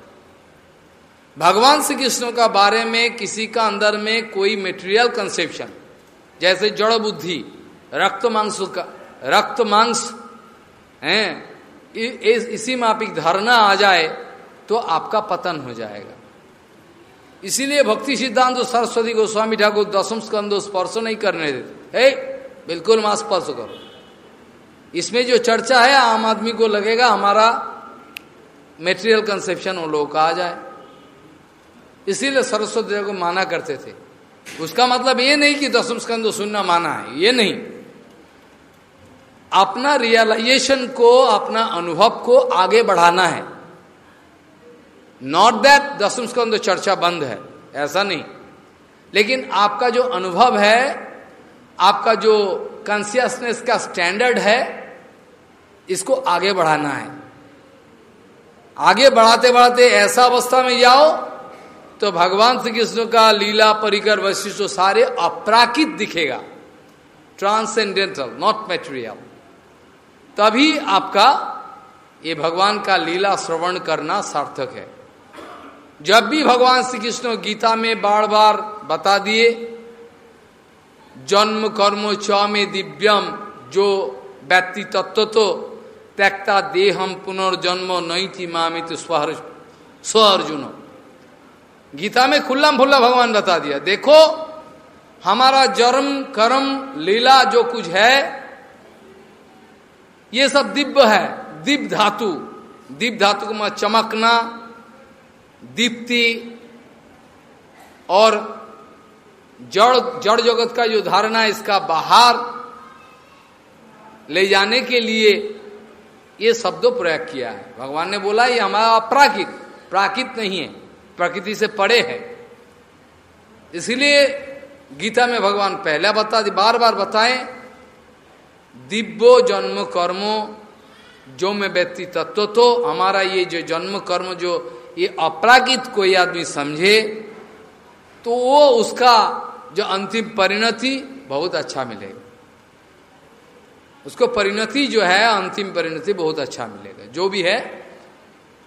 भगवान श्री कृष्ण का बारे में किसी का अंदर में कोई मेटेरियल कंसेप्शन जैसे जड़ बुद्धि रक्त मांस का रक्त मांस है इसी मापिक धारणा आ जाए तो आपका पतन हो जाएगा। इसीलिए भक्ति सिद्धांत सरस्वती गोस्वामी ठाकुर दसम स्कंदो स्पर्श नहीं करने देते। हे, बिल्कुल माँ स्पर्श करो। इसमें जो चर्चा है, आम आदमी को लगेगा हमारा मेटेरियल कंसेप्शन उन लोगों का आ जाए। इसीलिए सरस्वती को माना करते थे। उसका मतलब ये नहीं कि दसम स्कंद सुनना माना है, ये नहीं। अपना रियलाइजेशन को, अपना अनुभव को आगे बढ़ाना है। नॉट दैट दसम स्कंद चर्चा बंद है, ऐसा नहीं। लेकिन आपका जो अनुभव है, आपका जो कॉन्सियसनेस का स्टैंडर्ड है, इसको आगे बढ़ाना है। आगे बढ़ाते बढ़ाते ऐसा अवस्था में जाओ तो भगवान श्री कृष्ण का लीला, परिकर, वशिष्ठ, सारे अपराकित दिखेगा। ट्रांसेंडेंटल नॉट मेटेरियल तभी आपका ये भगवान का लीला श्रवण करना सार्थक है। जब भी भगवान श्री कृष्ण गीता में बार बार बता दिए, जन्म, कर्म च में दिव्यम, जो व्यक्ति तत्व तो त्यक्ता देहम पुनर्जन्म नहीं थी मामित स्व अर्जुन गीता में खुल्ला फुल्ला भगवान बता दिया, देखो, हमारा जन्म, कर्म, लीला जो कुछ है ये सब दिव्य है, दिव्य धातु। दिव्य धातु को मैं चमकना, दीप्ति और जड़ जड़ जगत का जो धारणा है, इसका बाहर ले जाने के लिए ये शब्दों प्रयोग किया है। भगवान ने बोला, ये हमारा अपराकित प्राकृत नहीं है, प्रकृति से पड़े है। इसलिए गीता में भगवान पहले बता दी बार बार बताए दिव्यो जन्म कर्मो जो में व्यक्ति तत्व तो हमारा ये जो जन्म कर्म जो ये अपरागित कोई आदमी समझे तो वो उसका जो अंतिम परिणति बहुत अच्छा मिलेगा। उसको परिणति जो है, अंतिम परिणति बहुत अच्छा मिलेगा। जो भी है,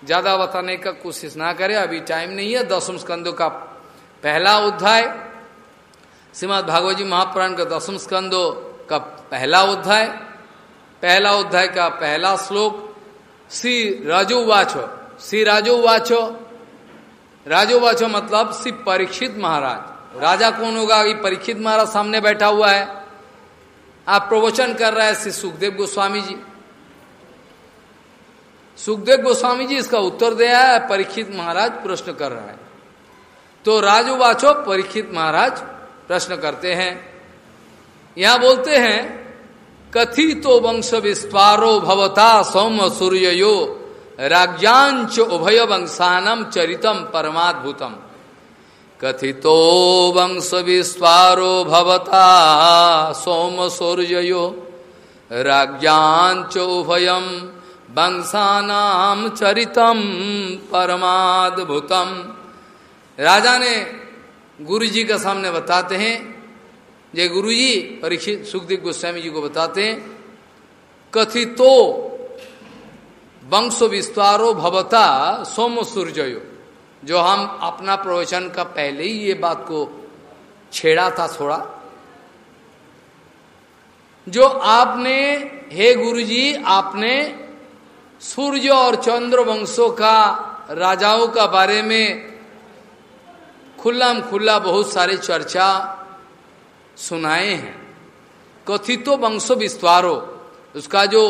ज़्यादा बताने का कोशिश ना करे, अभी टाइम नहीं है। दसम स्कंदों का पहला अध्याय, श्रीमद भागवत जी महापुराण का दसम स्कंदो का पहला अध्याय पहला अध्याय का पहला श्लोक श्री राजोवाचो श्री राजोवाचो राजोवाचो मतलब श्री परीक्षित महाराज। राजा कौन होगा? ये परीक्षित महाराज सामने बैठा हुआ है। आप प्रवचन कर रहे हैं श्री सुखदेव गोस्वामी जी। सुखदेव गोस्वामी जी इसका उत्तर दिया है, परीक्षित महाराज प्रश्न कर रहा है। तो राजुवाचो, परीक्षित महाराज प्रश्न करते हैं। यहाँ बोलते हैं कथी तो वंश विस्तारो भवता सौम सूर्यो राज्यांच उभय वंशानम चरितम परमाद्भुतम। कथितो वंश विस्तारो भवता सोम सूर्यो राज्यांच उभयम वंशानाम चरितम परमाद्भुतम। राजा ने गुरु जी का सामने बताते हैं जय गुरु जी परीक्षित सुखदेव गोस्वामी जी को बताते हैं, कथितो वंश विस्तारो भवता सोम सूर्यो जो हम अपना प्रवचन का पहले ही ये बात को छेड़ा था थोड़ा। जो आपने, हे गुरुजी, आपने सूर्य और चंद्र वंशों का, राजाओं का बारे में खुल्ला खुल्ला बहुत सारे चर्चा सुनाए हैं। कथितो वंशो विस्तारो, उसका जो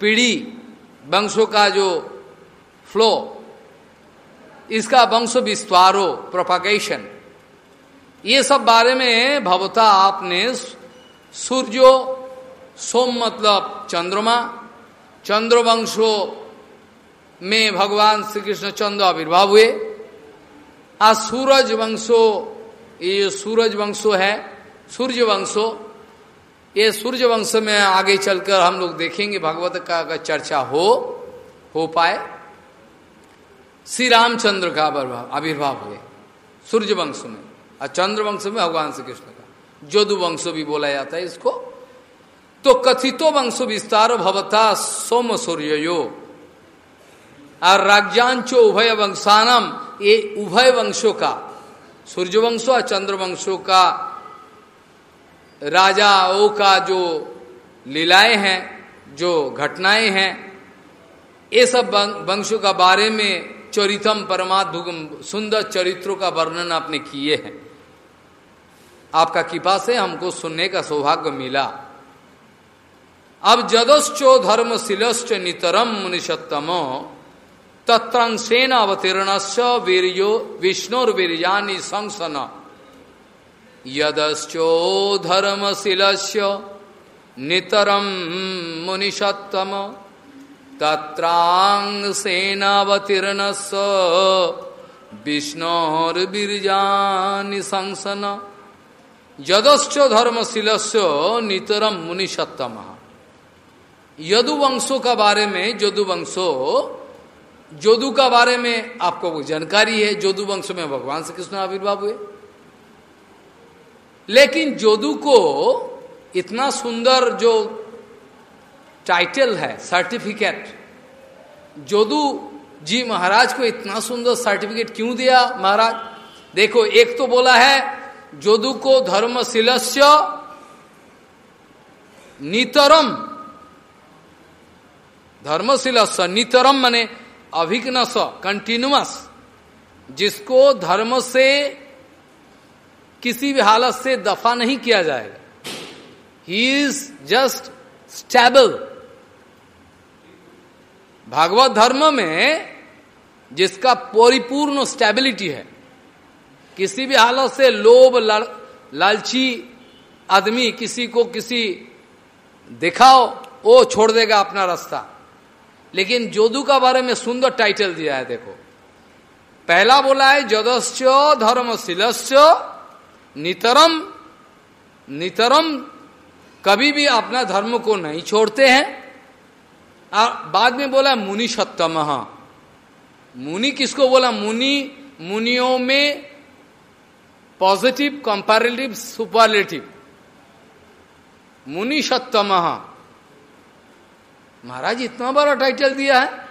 पीढ़ी, वंशों का जो फ्लो, इसका वंश विस्तारो प्रोपागेशन ये सब बारे में भवता आपने सूर्यो, सोम मतलब चंद्रमा, चंद्रवंशो में भगवान श्री कृष्ण चंद्र आविर्भाव हुए। आज सूरज वंशो ये जो सूरज वंशो है, सूर्य वंशो, ये सूर्य वंश में आगे चलकर हम लोग देखेंगे भगवत का अगर चर्चा हो हो पाए। श्री रामचंद्र का आविर्भाव हुए सूर्य वंश में। और चंद्र वंश में भगवान श्री कृष्ण का। जोदु वंश भी बोला जाता है इसको। तो कथितो वंश विस्तार भवता सोम सूर्यो और राज्यांचो उभय वंशानम, ये उभय वंशों का सूर्य वंशो और चंद्रवंशों का राजाओं का जो लीलाएँ हैं, जो घटनाएँ हैं, ये सब वंशों का बारे में चरितम परमात्म सुंदर चरित्रों का वर्णन आपने किए हैं। आपका कृपा से हमको सुनने का सौभाग्य मिला। अब जदश्चो धर्मशीलश्च नितरम मुनिषत्तम तत्रंसेन अवतीर्ण वीरियो विष्णुर्वीरजानी संसन यदश्चो धर्मशीलस्य नितरम मुनिषत्तम तत्रांसेनावतीर्ण विष्णुर्वीरजानी संसन यदश्च धर्मशीलस्य नितरम मुनिषत्तम यदुवंशों का बारे में जदुवंशो जोदू का बारे में आपको वो जानकारी है। जोदू वंश में भगवान श्री कृष्ण आविर्भाव हुए। लेकिन जोदू को इतना सुंदर जो टाइटल है सर्टिफिकेट जोदू जी महाराज को इतना सुंदर सर्टिफिकेट क्यों दिया महाराज? देखो, एक तो बोला है, जोदू को धर्मशीलस्य नितरम। धर्मशीलस्य नितरम माने अभिघ्न कंटिन्यूस जिसको धर्म से किसी भी हालत से दफ़ा नहीं किया जाएगा। He is just stable Bhagavat धर्म में जिसका परिपूर्ण स्टेबिलिटी है, किसी भी हालत से लोभ लालची आदमी किसी को किसी दिखाओ वो छोड़ देगा अपना रास्ता। लेकिन जोदू का बारे में सुंदर टाइटल दिया है, देखो। पहला बोला है जदस्य धर्मशीलस्य नितरम नितरम कभी भी अपना धर्म को नहीं छोड़ते हैं। और बाद में बोला मुनि सप्तम मुनि किसको बोला? मुनि, मुनियों में पॉजिटिव कंपैरेटिव सुपरलेटिव मुनि सप्तम महाराज, इतना बड़ा टाइटल दिया है।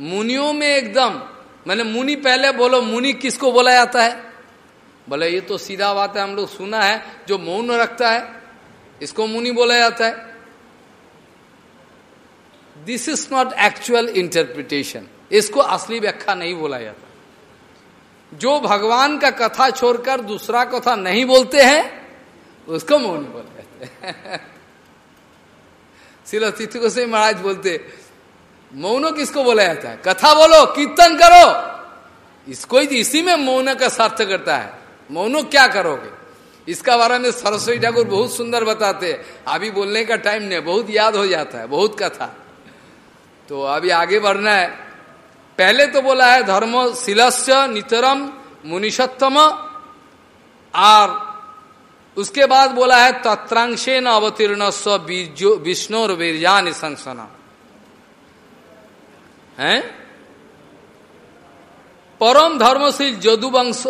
मुनियों में एकदम, मैंने मुनि पहले बोलो, मुनि किसको बोला जाता है? बोले, ये तो सीधा बात है, हम लोग सुना है, जो मौन रखता है, इसको मुनि बोला जाता है। This is not actual interpretation इसको असली व्याख्या नहीं बोला जाता। जो भगवान का कथा छोड़कर दूसरा कथा नहीं बोलते हैं, उसको मौन बोला जाता हैं। शिला तिथि से महाराज बोलते, मौनो किसको बोला जाता है? कथा बोलो, कीर्तन करो। इसको इसी में मौन का सार्थ करता है। मौनो क्या करोगे? इसका बारे में सरस्वती ठाकुर बहुत सुंदर बताते हैं। अभी बोलने का टाइम नहीं बहुत याद हो जाता है, बहुत कथा। तो अभी आगे बढ़ना है। पहले तो बोला है धर्म, शिलस्य, नितरम, मुनिषत्तम और उसके बाद बोला है तत्रांशे न अवतीर्ण स्व विष्णु और वीरजा निशंसना है? परम धर्मशील जदुवंश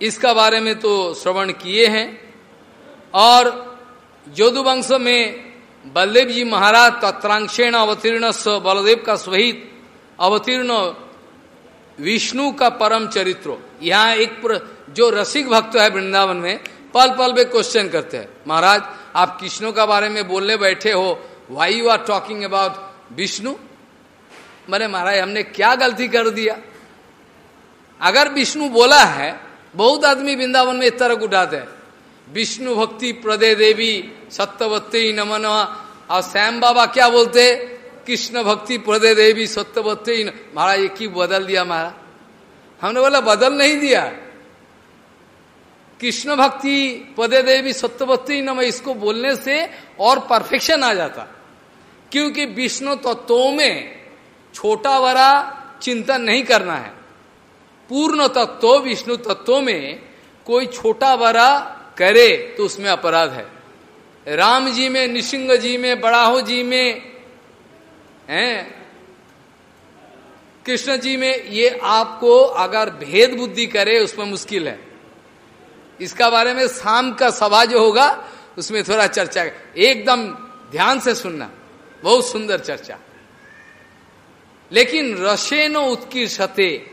इसका बारे में तो श्रवण किए हैं। और जोदुवंश में बलदेव जी महाराज तत्रांशेण अवतीर्ण स्व बलदेव का स्वहित अवतीर्ण विष्णु का परम चरित्र। यहाँ एक जो रसिक भक्त है वृंदावन में पल पल में क्वेश्चन करते हैं। महाराज, आप कृष्णों का बारे में बोलने बैठे हो। Why you are talking about Vishnu मैंने, महाराज, हमने क्या गलती कर दिया? अगर विष्णु बोला है, बहुत आदमी वृंदावन में इस तरह उठाते हैं। विष्णु भक्ति प्रदे देवी सत्यवत्ती नमन। और श्याम बाबा क्या बोलते? कृष्ण भक्ति प्रदे देवी सत्यवत्ती महाराज एक ही बदल दिया, महाराज? हमने बोला, बदल नहीं दिया। कृष्ण भक्ति पदे देवी सत्यवती नम इसको बोलने से और परफेक्शन आ जाता। क्योंकि विष्णु तत्वों में छोटा बड़ा चिंतन नहीं करना है। पूर्ण तत्व, विष्णु तत्व में कोई छोटा बड़ा करे तो उसमें अपराध है। राम जी में निशिंग जी में, बड़ाहो जी में, हैं? कृष्ण जी में ये आपको अगर भेद बुद्धि करे, उसमें मुश्किल है। इसका बारे में शाम का सभा जो होगा, उसमें थोड़ा चर्चा एकदम ध्यान से सुनना। बहुत सुंदर चर्चा। लेकिन रसेनो उत्कीर्षते।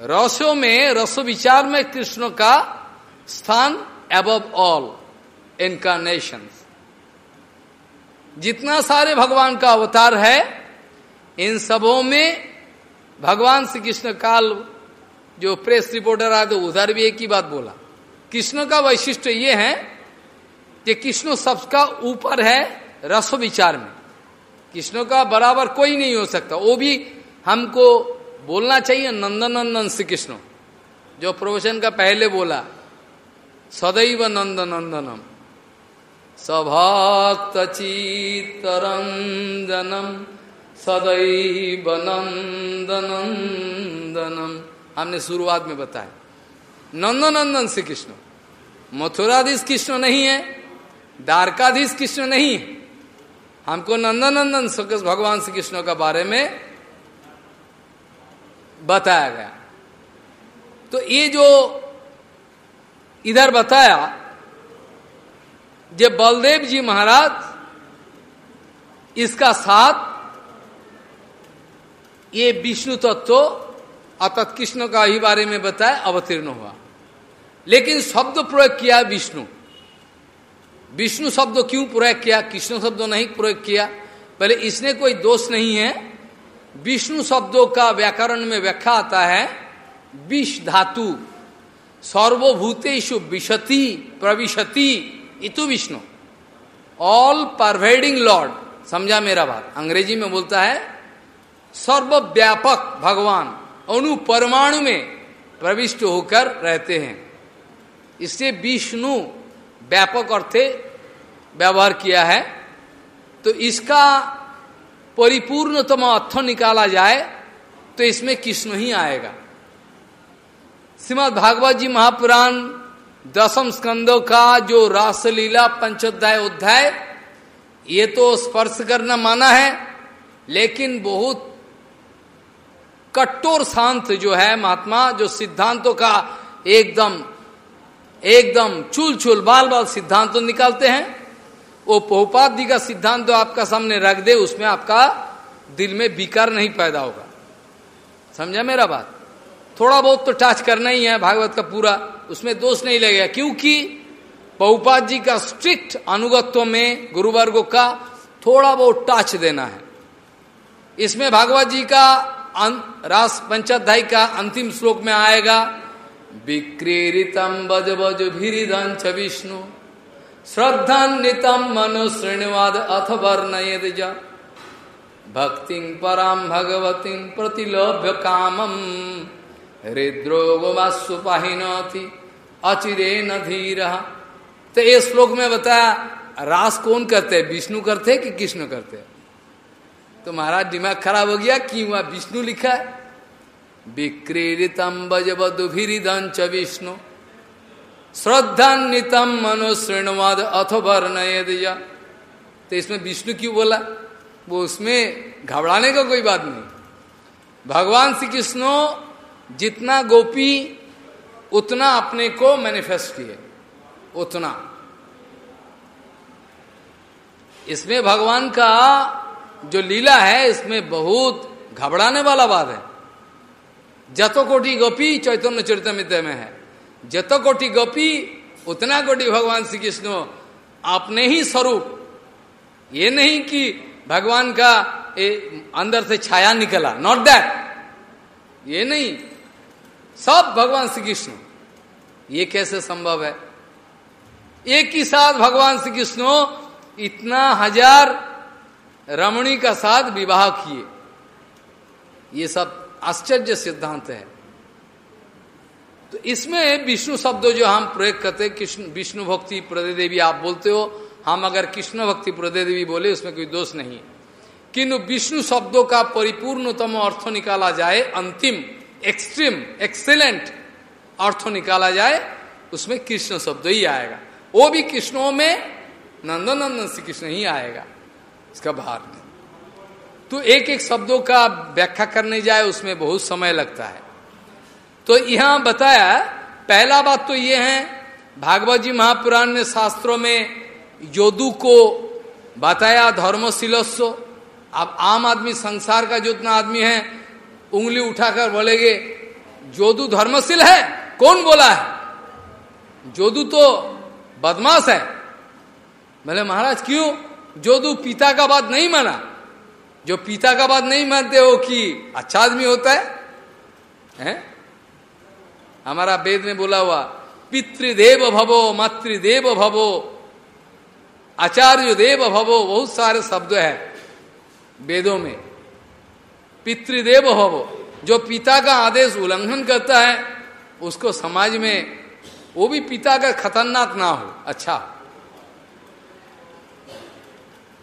रसों में, रसो विचार में कृष्ण का स्थान एबव ऑल इनकारनेशन जितना सारे भगवान का अवतार है, इन सबों में भगवान श्री कृष्ण काल जो प्रेस रिपोर्टर आए तो उधर भी एक ही बात बोला। कृष्ण का वैशिष्ट ये है कि कृष्ण सबका ऊपर है रस विचार में। कृष्ण का बराबर कोई नहीं हो सकता। वो भी हमको बोलना चाहिए नंदनंदन श्री कृष्ण जो प्रवचन का पहले बोला, सदैव नंद नंदनम सभक्त चितरंजनम सदैव नंदनंदनम। हमने शुरुआत में बताया। नंदनंदन श्री कृष्ण। मथुराधीश कृष्ण नहीं है, द्वारकाधीश कृष्ण नहीं है। हमको नंदनंदन भगवान श्री कृष्ण का बारे में बताया गया। तो ये जो इधर बताया, जब बलदेव जी महाराज इसका साथ, ये विष्णु तत्व अतत कृष्ण का ही बारे में बताया, अवतीर्ण हुआ। लेकिन शब्द प्रयोग किया विष्णु। विष्णु शब्द क्यों प्रयोग किया? कृष्ण शब्द नहीं प्रयोग किया। पहले इसने कोई दोष नहीं है। विष्णु शब्दों का व्याकरण में व्याख्या आता है, विष धातु, सर्वभूतेषु विशति, प्रविशति, इतु विष्णु। ऑल परवेडिंग लॉर्ड समझा मेरा बात। अंग्रेज़ी में बोलता है, सर्वव्यापक भगवान। अणु परमाणु में प्रविष्ट होकर रहते हैं। इससे विष्णु व्यापक अर्थे व्यवहार किया है। तो इसका परिपूर्णतम अर्थ निकाला जाए तो इसमें कृष्ण ही आएगा। श्रीमद भागवत जी महापुराण दसम स्कंदों का जो रासलीला पंचोध्याय अध्याय, ये तो स्पर्श करना माना है, लेकिन बहुत कट्टोर शांत जो है महात्मा, जो सिद्धांतों का एकदम एकदम चुल चुल बाल बाल सिद्धांत निकालते हैं, वो पोपात जी का सिद्धांत तो आपका सामने रख दे, उसमें आपका दिल में विकार नहीं पैदा होगा। समझा मेरा बात? थोड़ा बहुत तो टच करना ही है, भागवत का पूरा, उसमें दोष नहीं लगेगा, क्योंकि बहुपात जी का स्ट्रिक्ट अनुगत्व में गुरुवर्गो का थोड़ा बहुत टच देना है। इसमें भागवत जी का रास पंचाध्याय का अंतिम श्लोक में आएगा विक्रीरितम बज बज भीरिदंच विष्णु श्रद्धान्वितम मनो श्रेणवाद अथ वर्णयद भक्ति पराम भगवती प्रतिलोभ्य कामम हृद्रोगवासुपाहीनति अचिरे न धीर। तो ये श्लोक में बताया, रास कौन करते विष्णु करते कि कृष्ण करते तो महाराज दिमाग खराब हो गया, क्यों हुआ? विष्णु लिखा है। विक्रीड़ितम बजबुभिदंच विष्णु। श्रद्धान्वितम मनुश्रेणवाद अथ वर्णयद तो इसमें विष्णु क्यों बोला? वो उसमें घबराने का कोई बात नहीं। भगवान श्री कृष्ण जितना गोपी, उतना अपने को मैनिफेस्ट किए। उतना। इसमें भगवान का जो लीला है इसमें बहुत घबराने वाला बात है। जतो कोटि गोपी चैतन्य चरितमित में है। जतो कोटि गोपी उतना कोटि भगवान श्री कृष्ण अपने ही स्वरूप। ये नहीं कि भगवान का ए, अंदर से छाया निकला नॉट दैट ये नहीं। सब भगवान श्री कृष्ण ये कैसे संभव है? एक ही साथ भगवान श्री कृष्ण इतना हज़ार रमणी का साथ विवाह किए। ये सब आश्चर्य सिद्धांत है। तो इसमें विष्णु शब्द जो हम प्रयोग करते कृष्ण, विष्णु भक्ति प्रदय देवी आप बोलते हो, हम अगर कृष्ण भक्ति प्रदय देवी बोले, उसमें कोई दोष नहीं। किंतु विष्णु शब्दों का परिपूर्णतम अर्थ निकाला जाए, अंतिम एक्सट्रीम एक्सेलेंट अर्थ निकाला जाए, उसमें कृष्ण शब्द ही आएगा। वो भी कृष्णों में नंदन श्री कृष्ण ही आएगा। इसका बाहर तो एक एक शब्दों का व्याख्या करने जाए, उसमें बहुत समय लगता है। तो यहाँ बताया, पहला बात तो ये है, भागवत जी महापुराण ने शास्त्रों में योदु को बताया धर्मशिलस्व अब आम आदमी, संसार का जितना आदमी है, उंगली उठाकर बोलेगे, जोदू धर्मशील है? कौन बोला है? जोदू तो बदमाश है। बोले, महाराज, क्यों? जोदू पिता का बात नहीं माना, जो पिता का बात नहीं मानते हो कि अच्छा आदमी होता है, हैं? हमारा वेद में बोला हुआ, पितृदेव भवो, मातृदेव भवो आचार्य देव भवो, बहुत सारे शब्द है वेदों में पितृदेव भवो, जो पिता का आदेश उल्लंघन करता है, उसको समाज में, वो भी पिता का खतरनाक ना हो अच्छा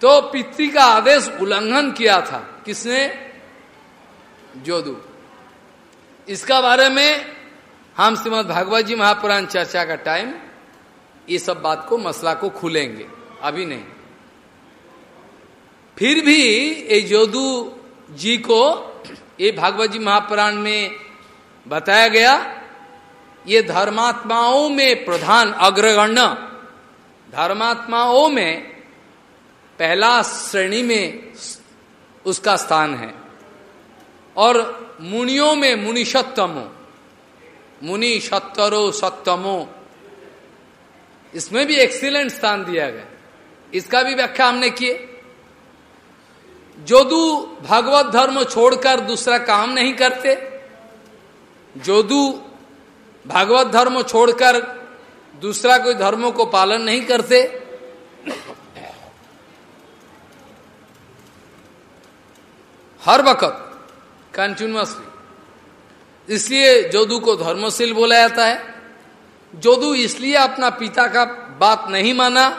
तो पितृ का आदेश उल्लंघन किया था। किसने? जोदू। इसका बारे में हम श्रीमद भागवत जी महापुराण चर्चा का टाइम, ये सब बात को, मसला को खुलेंगे। अभी नहीं। फिर भी ये जोदू जी को, ये भागवत जी महापुराण में बताया गया, ये धर्मात्माओं में प्रधान अग्रगण्य, धर्मात्माओं में पहला श्रेणी में उसका स्थान है। और मुनियों में मुनिषत्तमो मुनि सत्तरो सत्तमो, इसमें भी एक्सीलेंट स्थान दिया गया। इसका भी व्याख्या हमने किए। जोदू भगवत धर्म छोड़कर दूसरा काम नहीं करते। जोदू भागवत धर्म छोड़कर दूसरा कोई धर्मों को पालन नहीं करते। हर वक्त कंटिन्यूसली इसलिए जोदू को धर्मशील बोला जाता है। जोदू इसलिए अपना पिता का बात नहीं माना,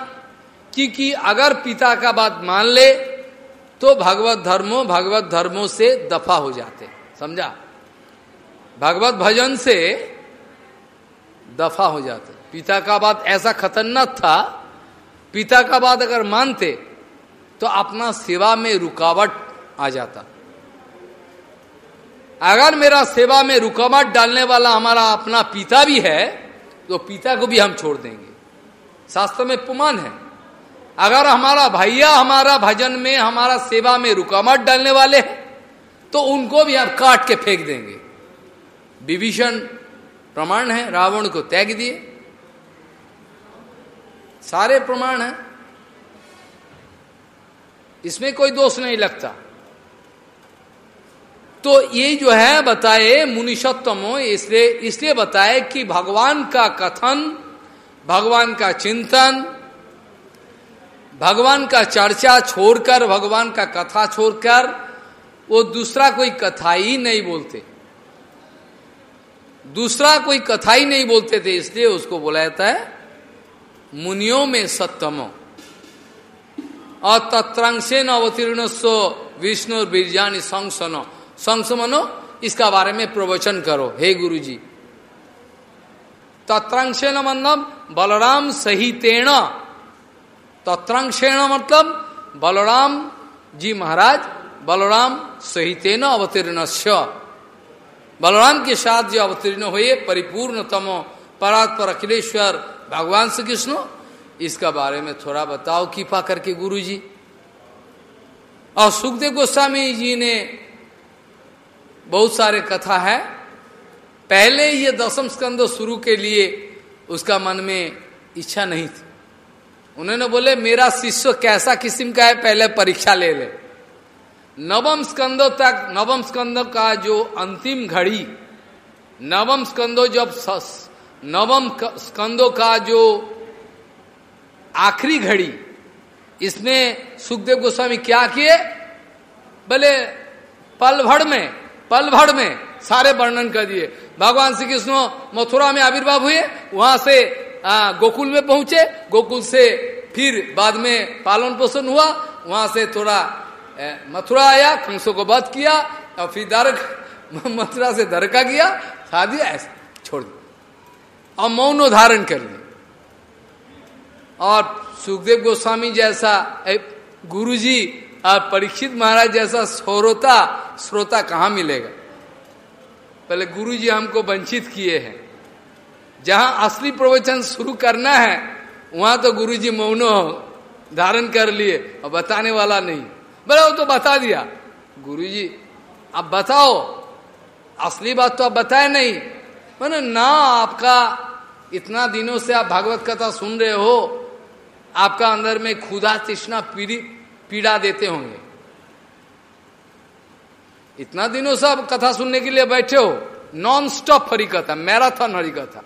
क्योंकि अगर पिता का बात मान ले तो भगवत धर्मों भगवत धर्मों से दफ़ा हो जाते। समझा? भगवत भजन से दफ़ा हो जाते। पिता का बात ऐसा खतरनाक था, पिता का बात अगर मानते तो अपना सेवा में रुकावट आ जाता। अगर मेरा सेवा में रुकावट डालने वाला हमारा अपना पिता भी है तो पिता को भी हम छोड़ देंगे। शास्त्र में पुमान है। अगर हमारा भैया हमारा भजन में, हमारा सेवा में रुकावट डालने वाले हैं तो उनको भी हम काट के फेंक देंगे। विभीषण प्रमाण है, रावण को त्याग दिए। सारे प्रमाण है। इसमें कोई दोष नहीं लगता। तो ये जो है बताए मुनिषत्तमो इसलिए इसलिए बताए कि भगवान का कथन, भगवान का चिंतन, भगवान का चर्चा छोड़कर, भगवान का कथा छोड़कर, वो दूसरा कोई कथा ही नहीं बोलते। दूसरा कोई कथा ही नहीं बोलते थे, इसलिए उसको बोला जाता है मुनियों में सत्यमो। और अवतीर्ण सो विष्णु बीरजानी संसनो संसमनो इसका बारे में प्रवचन करो। हे गुरु जी मतलब बलराम सहितेण। तत्रांशेण मतलब बलराम जी महाराज, बलराम सहितेन अवतीर्ण बलराम के साथ जो अवतीर्ण हुए, परिपूर्णतम परात्पर अखिलेश्वर, भगवान श्री कृष्ण इसका बारे में थोड़ा बताओ, कृपा करके गुरु जी और सुखदेव गोस्वामी जी ने बहुत सारे कथा है। पहले ये दसम स्कंद शुरू के लिए उसका मन में इच्छा नहीं थी। उन्होंने बोले, मेरा शिष्य कैसा किस्म का है, पहले परीक्षा ले ले। नवम स्कंदों तक, नवम स्कंदों का जो अंतिम घड़ी, नवम स्कंदो जब नवम स्कंदों का जो आखिरी घड़ी इसमें सुखदेव गोस्वामी क्या किए? बोले पल भर में पल भर में सारे वर्णन कर दिए। भगवान श्री कृष्ण मथुरा में आविर्भाव हुए, वहाँ से गोकुल में पहुँचे। गोकुल से फिर बाद में पालन पोषण हुआ। वहाँ से थोड़ा मथुरा आया, कंसों को बध किया और फिर दरक मथुरा से दरका किया शादी ऐसे छोड़ दिया। और मौन धारण कर लिया और सुखदेव गोस्वामी जैसा गुरुजी और परीक्षित महाराज जैसा श्रोता श्रोता कहाँ मिलेगा? पहले गुरुजी हमको वंचित किए हैं। जहाँ असली प्रवचन शुरू करना है, वहाँ तो गुरुजी मौनो धारण कर लिए, और बताने वाला नहीं। बोले, वो तो बता दिया। गुरुजी, आप बताओ। असली बात तो आप बताए नहीं। मैंने, ना आपका, इतना दिनों से आप भागवत कथा सुन रहे हो। आपका अंदर में खुदा तृष्णा पीड़ी पीड़ा देते होंगे। इतना दिनों से आप कथा सुनने के लिए बैठे हो नॉन स्टॉप हरी कथा मैराथन हरी कथा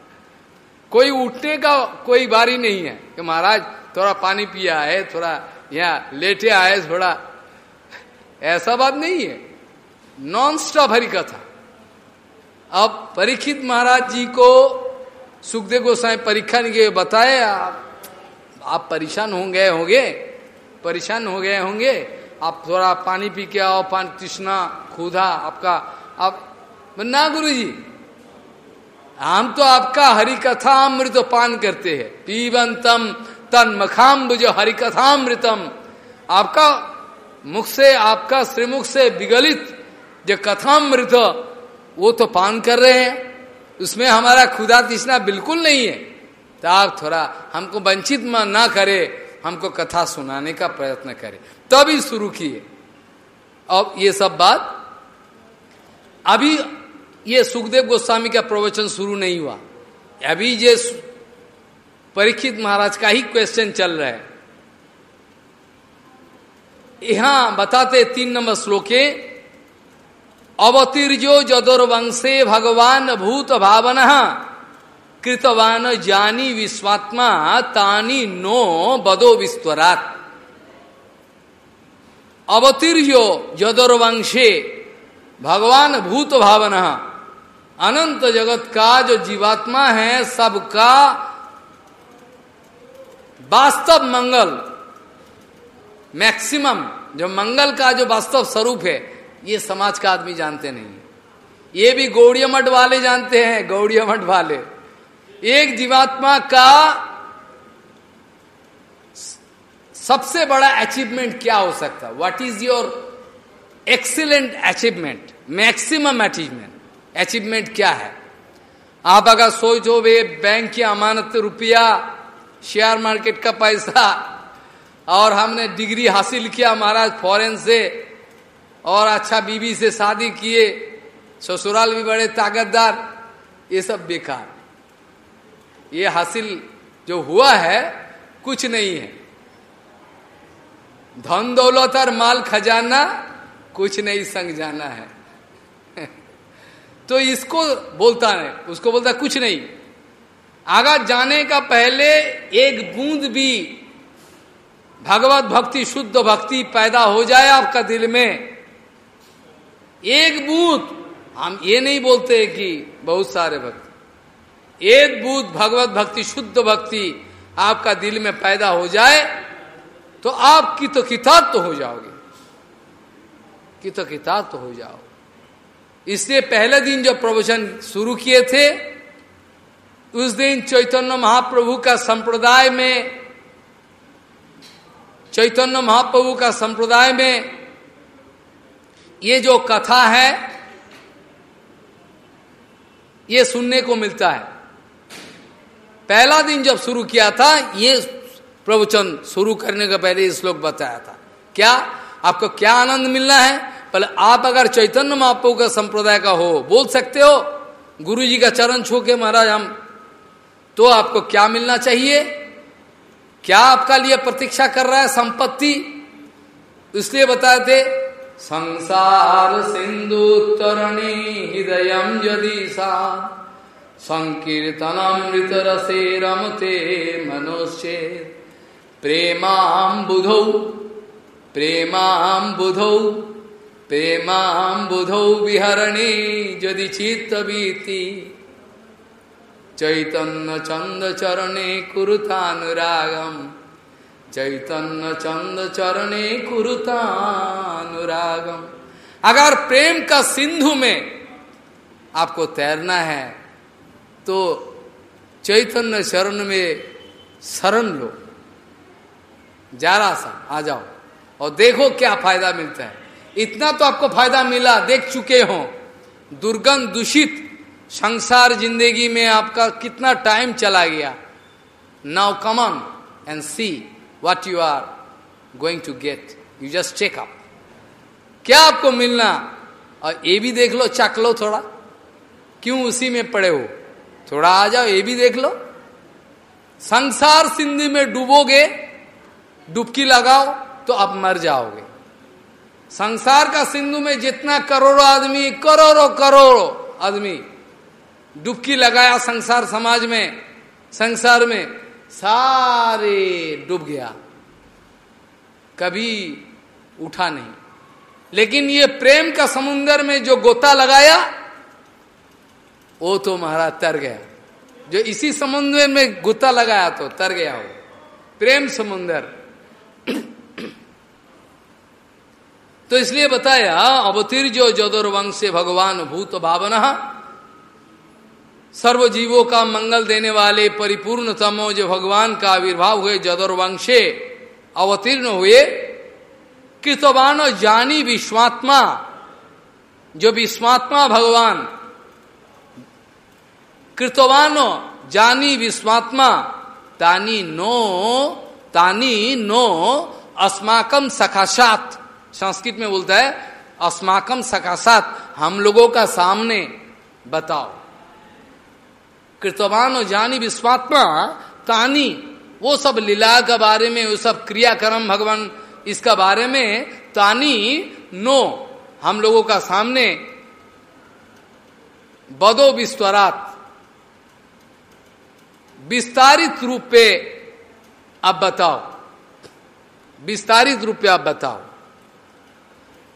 कोई उठने का कोई बारी नहीं है कि महाराज, थोड़ा पानी पिया है, थोड़ा यहाँ लेटे आए, थोड़ा। ऐसा बात नहीं है। नॉन स्टॉप हरी कथा अब परीक्षित महाराज जी को सुखदेव गोसाई परीक्षा नहीं बताए, आप आप परेशान हो गए होंगे। परेशान हो गए होंगे। आप थोड़ा पानी पी के आओ, पान तृष्णा, खुदा आपका। आप ना गुरु जी हम तो आपका हरि कथा अमृत पान करते हैं। पीबंतम तन मखाम बुझो हरि कथामृतम आपका मुख से, आपका श्रीमुख से विगलित जो कथामृत, वो तो पान कर रहे हैं। उसमें हमारा खुदा तृष्णा बिल्कुल नहीं है। तो आप थोड़ा हमको वंचित ना करे। हमको कथा सुनाने का प्रयत्न करे। तभी शुरू किए। अब ये सब बात, अभी ये सुखदेव गोस्वामी का प्रवचन शुरू नहीं हुआ। अभी ये परीक्षित महाराज का ही क्वेश्चन चल रहा है। यहाँ बताते तीन नंबर श्लोके, अवतीर्जो जदुर्वंशे भगवान भूत भावना। कृतवान जानी विश्वात्मा, तानी नो बदो विस्वरात। अवतीर्यो यदुर्वंशे भगवान भूत भावना। अनंत जगत का जो जीवात्मा है, सबका वास्तव मंगल, मैक्सिमम, जो मंगल का जो वास्तव स्वरूप है, ये समाज का आदमी जानते नहीं। ये भी गौड़िया मठ वाले जानते हैं, गौड़िया मठ वाले। एक जीवात्मा का सबसे बड़ा अचीवमेंट क्या हो सकता? है what is your excellent achievement maximum achievement achievement क्या है? आप अगर सोचो वे बैंक की अमानत रुपया शेयर मार्केट का पैसा, और हमने डिग्री हासिल किया महाराज फॉरेन से, और अच्छा बीबी से शादी किए, ससुराल भी बड़े ताकतदार ये सब बेकार। ये हासिल जो हुआ है, कुछ नहीं है। धन दौलत और माल खजाना, कुछ नहीं, संग जाना है। तो इसको बोलता है, उसको बोलता है, कुछ नहीं। आगा जाने का पहले एक बूंद भी भगवत भक्ति, शुद्ध भक्ति पैदा हो जाए आपका दिल में। एक बूंद। हम ये नहीं बोलते कि बहुत सारे भक्ति एक बूंद भगवत भक्ति, शुद्ध भक्ति आपका दिल में पैदा हो जाए तो आप की तो किताब तो हो जाओगे। की तो किताब तो हो जाओ इसलिए पहले दिन जो प्रवचन शुरू किए थे, उस दिन चैतन्य महाप्रभु का संप्रदाय में, चैतन्य महाप्रभु का संप्रदाय में ये जो कथा है, ये सुनने को मिलता है। पहला दिन जब शुरू किया था, ये प्रवचन शुरू करने का पहले श्लोक बताया था। क्या? आपको क्या आनंद मिलना है? पहले आप अगर चैतन्य महाप्रभु का संप्रदाय का हो, बोल सकते हो गुरु जी का चरण छू के महाराज हम तो आपको क्या मिलना चाहिए? क्या आपका लिए प्रतीक्षा कर रहा है संपत्ति? इसलिए बताए थे, संसार सिंधु तरणी हृदय यदि सा संकीर्तनामृत रसे रमते मनुष्य प्रेमाम बुधौ प्रेमाम बुधौ प्रेमाम बुधौ यदि चंद चरणे कुरुतानुरागम चैतन्य चंद चरणे कुरुतानुरागम। अगर प्रेम का सिंधु में आपको तैरना है तो चैतन्य शरण में शरण लो। जरा सा, आ जाओ। और देखो क्या फ़ायदा मिलता है। इतना तो आपको फ़ायदा मिला, देख चुके हो। दुर्गंध दूषित, संसार ज़िंदगी में आपका कितना टाइम चला गया। Now come on and see what you are going to get. You just check up. क्या आपको मिलना? और ये भी देख लो, चक लो थोड़ा। क्यों उसी में पड़े हो? थोड़ा आ जाओ, ये भी देख लो। संसार सिंधी में डूबोगे, डुबकी लगाओ तो आप मर जाओगे। संसार का सिंधु में जितना करोड़ों आदमी, करोड़ों करोड़ों आदमी डुबकी लगाया संसार समाज में, संसार में, सारे डूब गया। कभी उठा नहीं। लेकिन ये प्रेम का समुन्दर में जो गोता लगाया वो तो महाराज तर गया। जो इसी समुद्र में गोता लगाया तो तर गया वो। प्रेम समुन्दर तो इसलिए बताया अवतीर जो जदुर्वंश भगवान भूत भावना। सर्व जीवों का मंगल देने वाले परिपूर्ण तमो जो भगवान का आविर्भाव हुए जदुर्वंशे, अवतीर्ण हुए, कृतवान जानी विश्वात्मा, जो विश्वात्मा भगवान कृतवान, जानी विश्वात्मा, तानी नो तानी नो अस्माकम सखासात संस्कृत में बोलता है अस्माकम सखासात हम लोगों का सामने, बताओ। कृतवान, जानी विश्वात्मा, तानी, वो सब लीला के बारे में, वो सब क्रियाक्रम भगवान, इसका बारे में, तानी नो, हम लोगों का सामने, बदो विस्वरात विस्तारित रूप पे अब बताओ। विस्तारित रूप पे आप बताओ।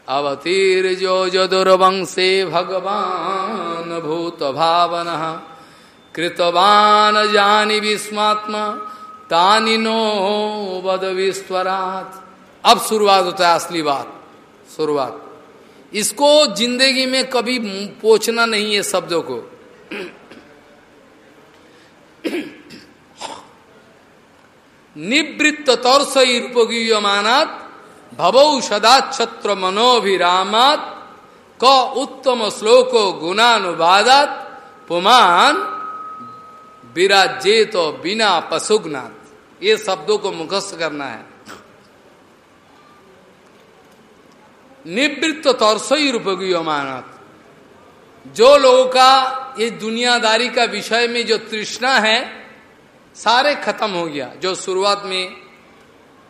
अवतीर जो जदुर्वंशे भगवान भूत भावन, कृतवान जानी विस्मात्मा, तानी नो बद विस्वरात। अब शुरुआत होता है असली बात, शुरुआत। इसको ज़िंदगी में कभी पोछना नहीं है शब्दों को। निवृत्त तौरसई रूपगीयमानात, भवौ सदा छत्र मनोभिरामात, क उत्तम श्लोको गुणानुवादात, पुमान विराजे तो बिना पशुग्नाथ ये शब्दों को मुखस्त करना है। निवृत्त तौरसई रूपगीयमानात। जो लोगों का, ये दुनियादारी का विषय में जो तृष्णा है सारे खत्म हो गया। जो शुरुआत में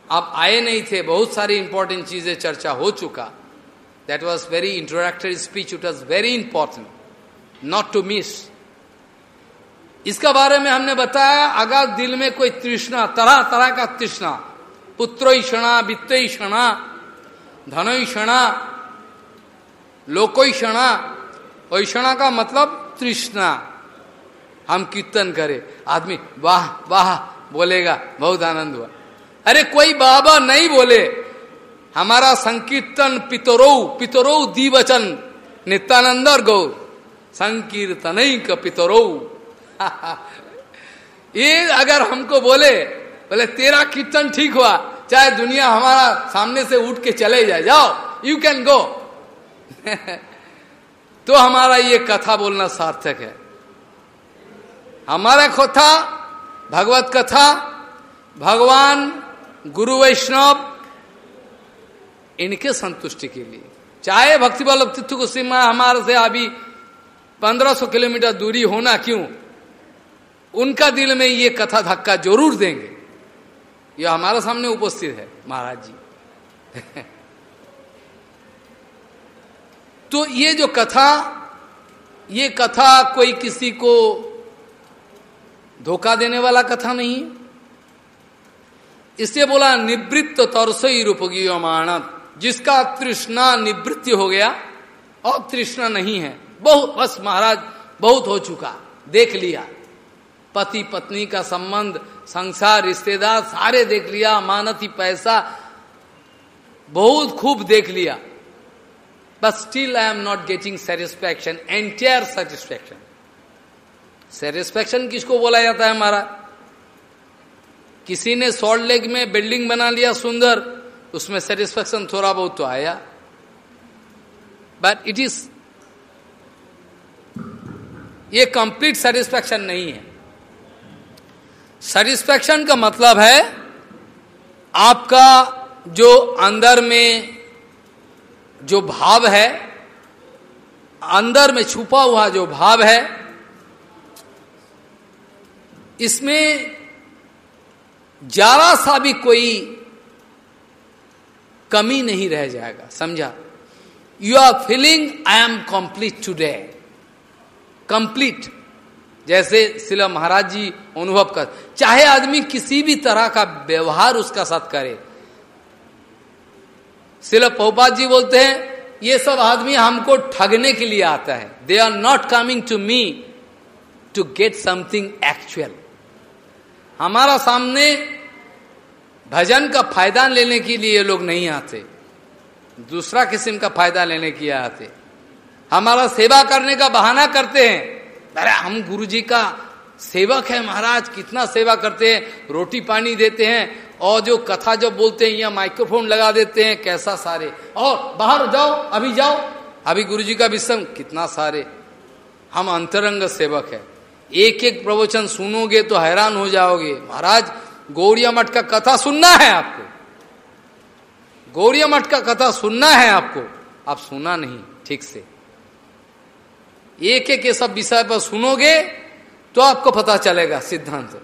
आप आए नहीं थे, बहुत सारी इंपॉर्टेंट चीज़ें चर्चा हो चुका। That was very introductory speech it was very important not to miss इसका बारे में हमने बताया, अगर दिल में कोई तृष्णा, तरह तरह का तृष्णा पुत्र क्षणा वित्त क्षणा धन क्षणा लोको क्षणा ऐषणा का मतलब तृष्णा। हम कीर्तन करें। आदमी, वाह वाह, बोलेगा, बहुत आनंद हुआ। अरे, कोई बाबा नहीं बोले, हमारा संकीर्तन पितरो पितरो दिवचन नित्यानंद और गौर संकीर्तन पितरो। ये अगर हमको बोले बोले, तेरा कीर्तन ठीक हुआ, चाहे दुनिया हमारा सामने से उठ के चले जाए, जाओ यू कैन गो तो हमारा ये कथा बोलना सार्थक है। हमारा कथा, भगवत कथा, भगवान, गुरु वैष्णव, इनके संतुष्टि के लिए। चाहे भक्ति वल्लभ तीर्थ को सीमा हमारे से अभी 1500 किलोमीटर दूरी होना क्यों? उनका दिल में ये कथा धक्का ज़रूर देंगे। यह हमारे सामने उपस्थित है, महाराज जी। तो ये जो कथा, ये कथा कोई किसी को धोखा देने वाला कथा नहीं इससे बोला, निवृत्त तरसई रूपगी मानत जिसका तृष्णा निवृत्ति हो गया, और तृष्णा नहीं है। बहुत, बस महाराज, बहुत हो चुका, देख लिया। पति पत्नी का संबंध, संसार, रिश्तेदार, सारे देख लिया मानती पैसा, बहुत खूब देख लिया। But still I am not getting satisfaction entire satisfaction satisfaction किसको बोला जाता है हमारा? किसी ने सॉल्ट लेक में बिल्डिंग बना लिया सुंदर, उसमें सेटिस्फेक्शन थोड़ा बहुत तो आया। बट इट इज़ ये कंप्लीट सेटिस्फैक्शन नहीं है। सेटिस्फेक्शन का मतलब है, आपका जो अंदर में, जो भाव है, अंदर में छुपा हुआ जो भाव है इसमें जरा सा भी कोई कमी नहीं रह जाएगा। समझा? You are feeling I am complete today complete जैसे शिला महाराज जी अनुभव कर। चाहे आदमी किसी भी तरह का व्यवहार उसका साथ करे। शिला पोपात जी बोलते हैं, ये सब आदमी हमको ठगने के लिए आता है। They are not coming to me to get something actual हमारा सामने भजन का फ़ायदा लेने के लिए लोग नहीं आते। दूसरा किस्म का फ़ायदा लेने के लिए आते। हमारा सेवा करने का बहाना करते हैं। अरे, हम गुरु जी का सेवक है महाराज, कितना सेवा करते हैं। रोटी पानी देते हैं और जो कथा जो बोलते हैं, या माइक्रोफोन लगा देते हैं, कैसा सारे। और बाहर जाओ, अभी जाओ। अभी गुरु जी का विषम कितना सारे। हम अंतरंग सेवक है। एक एक प्रवचन सुनोगे तो हैरान हो जाओगे। महाराज, गौरिया मठ का कथा सुनना है आपको। गौरिया मठ का कथा सुनना है आपको। आप सुना नहीं, ठीक से। एक एक ये सब विषय पर सुनोगे तो आपको पता चलेगा सिद्धांत।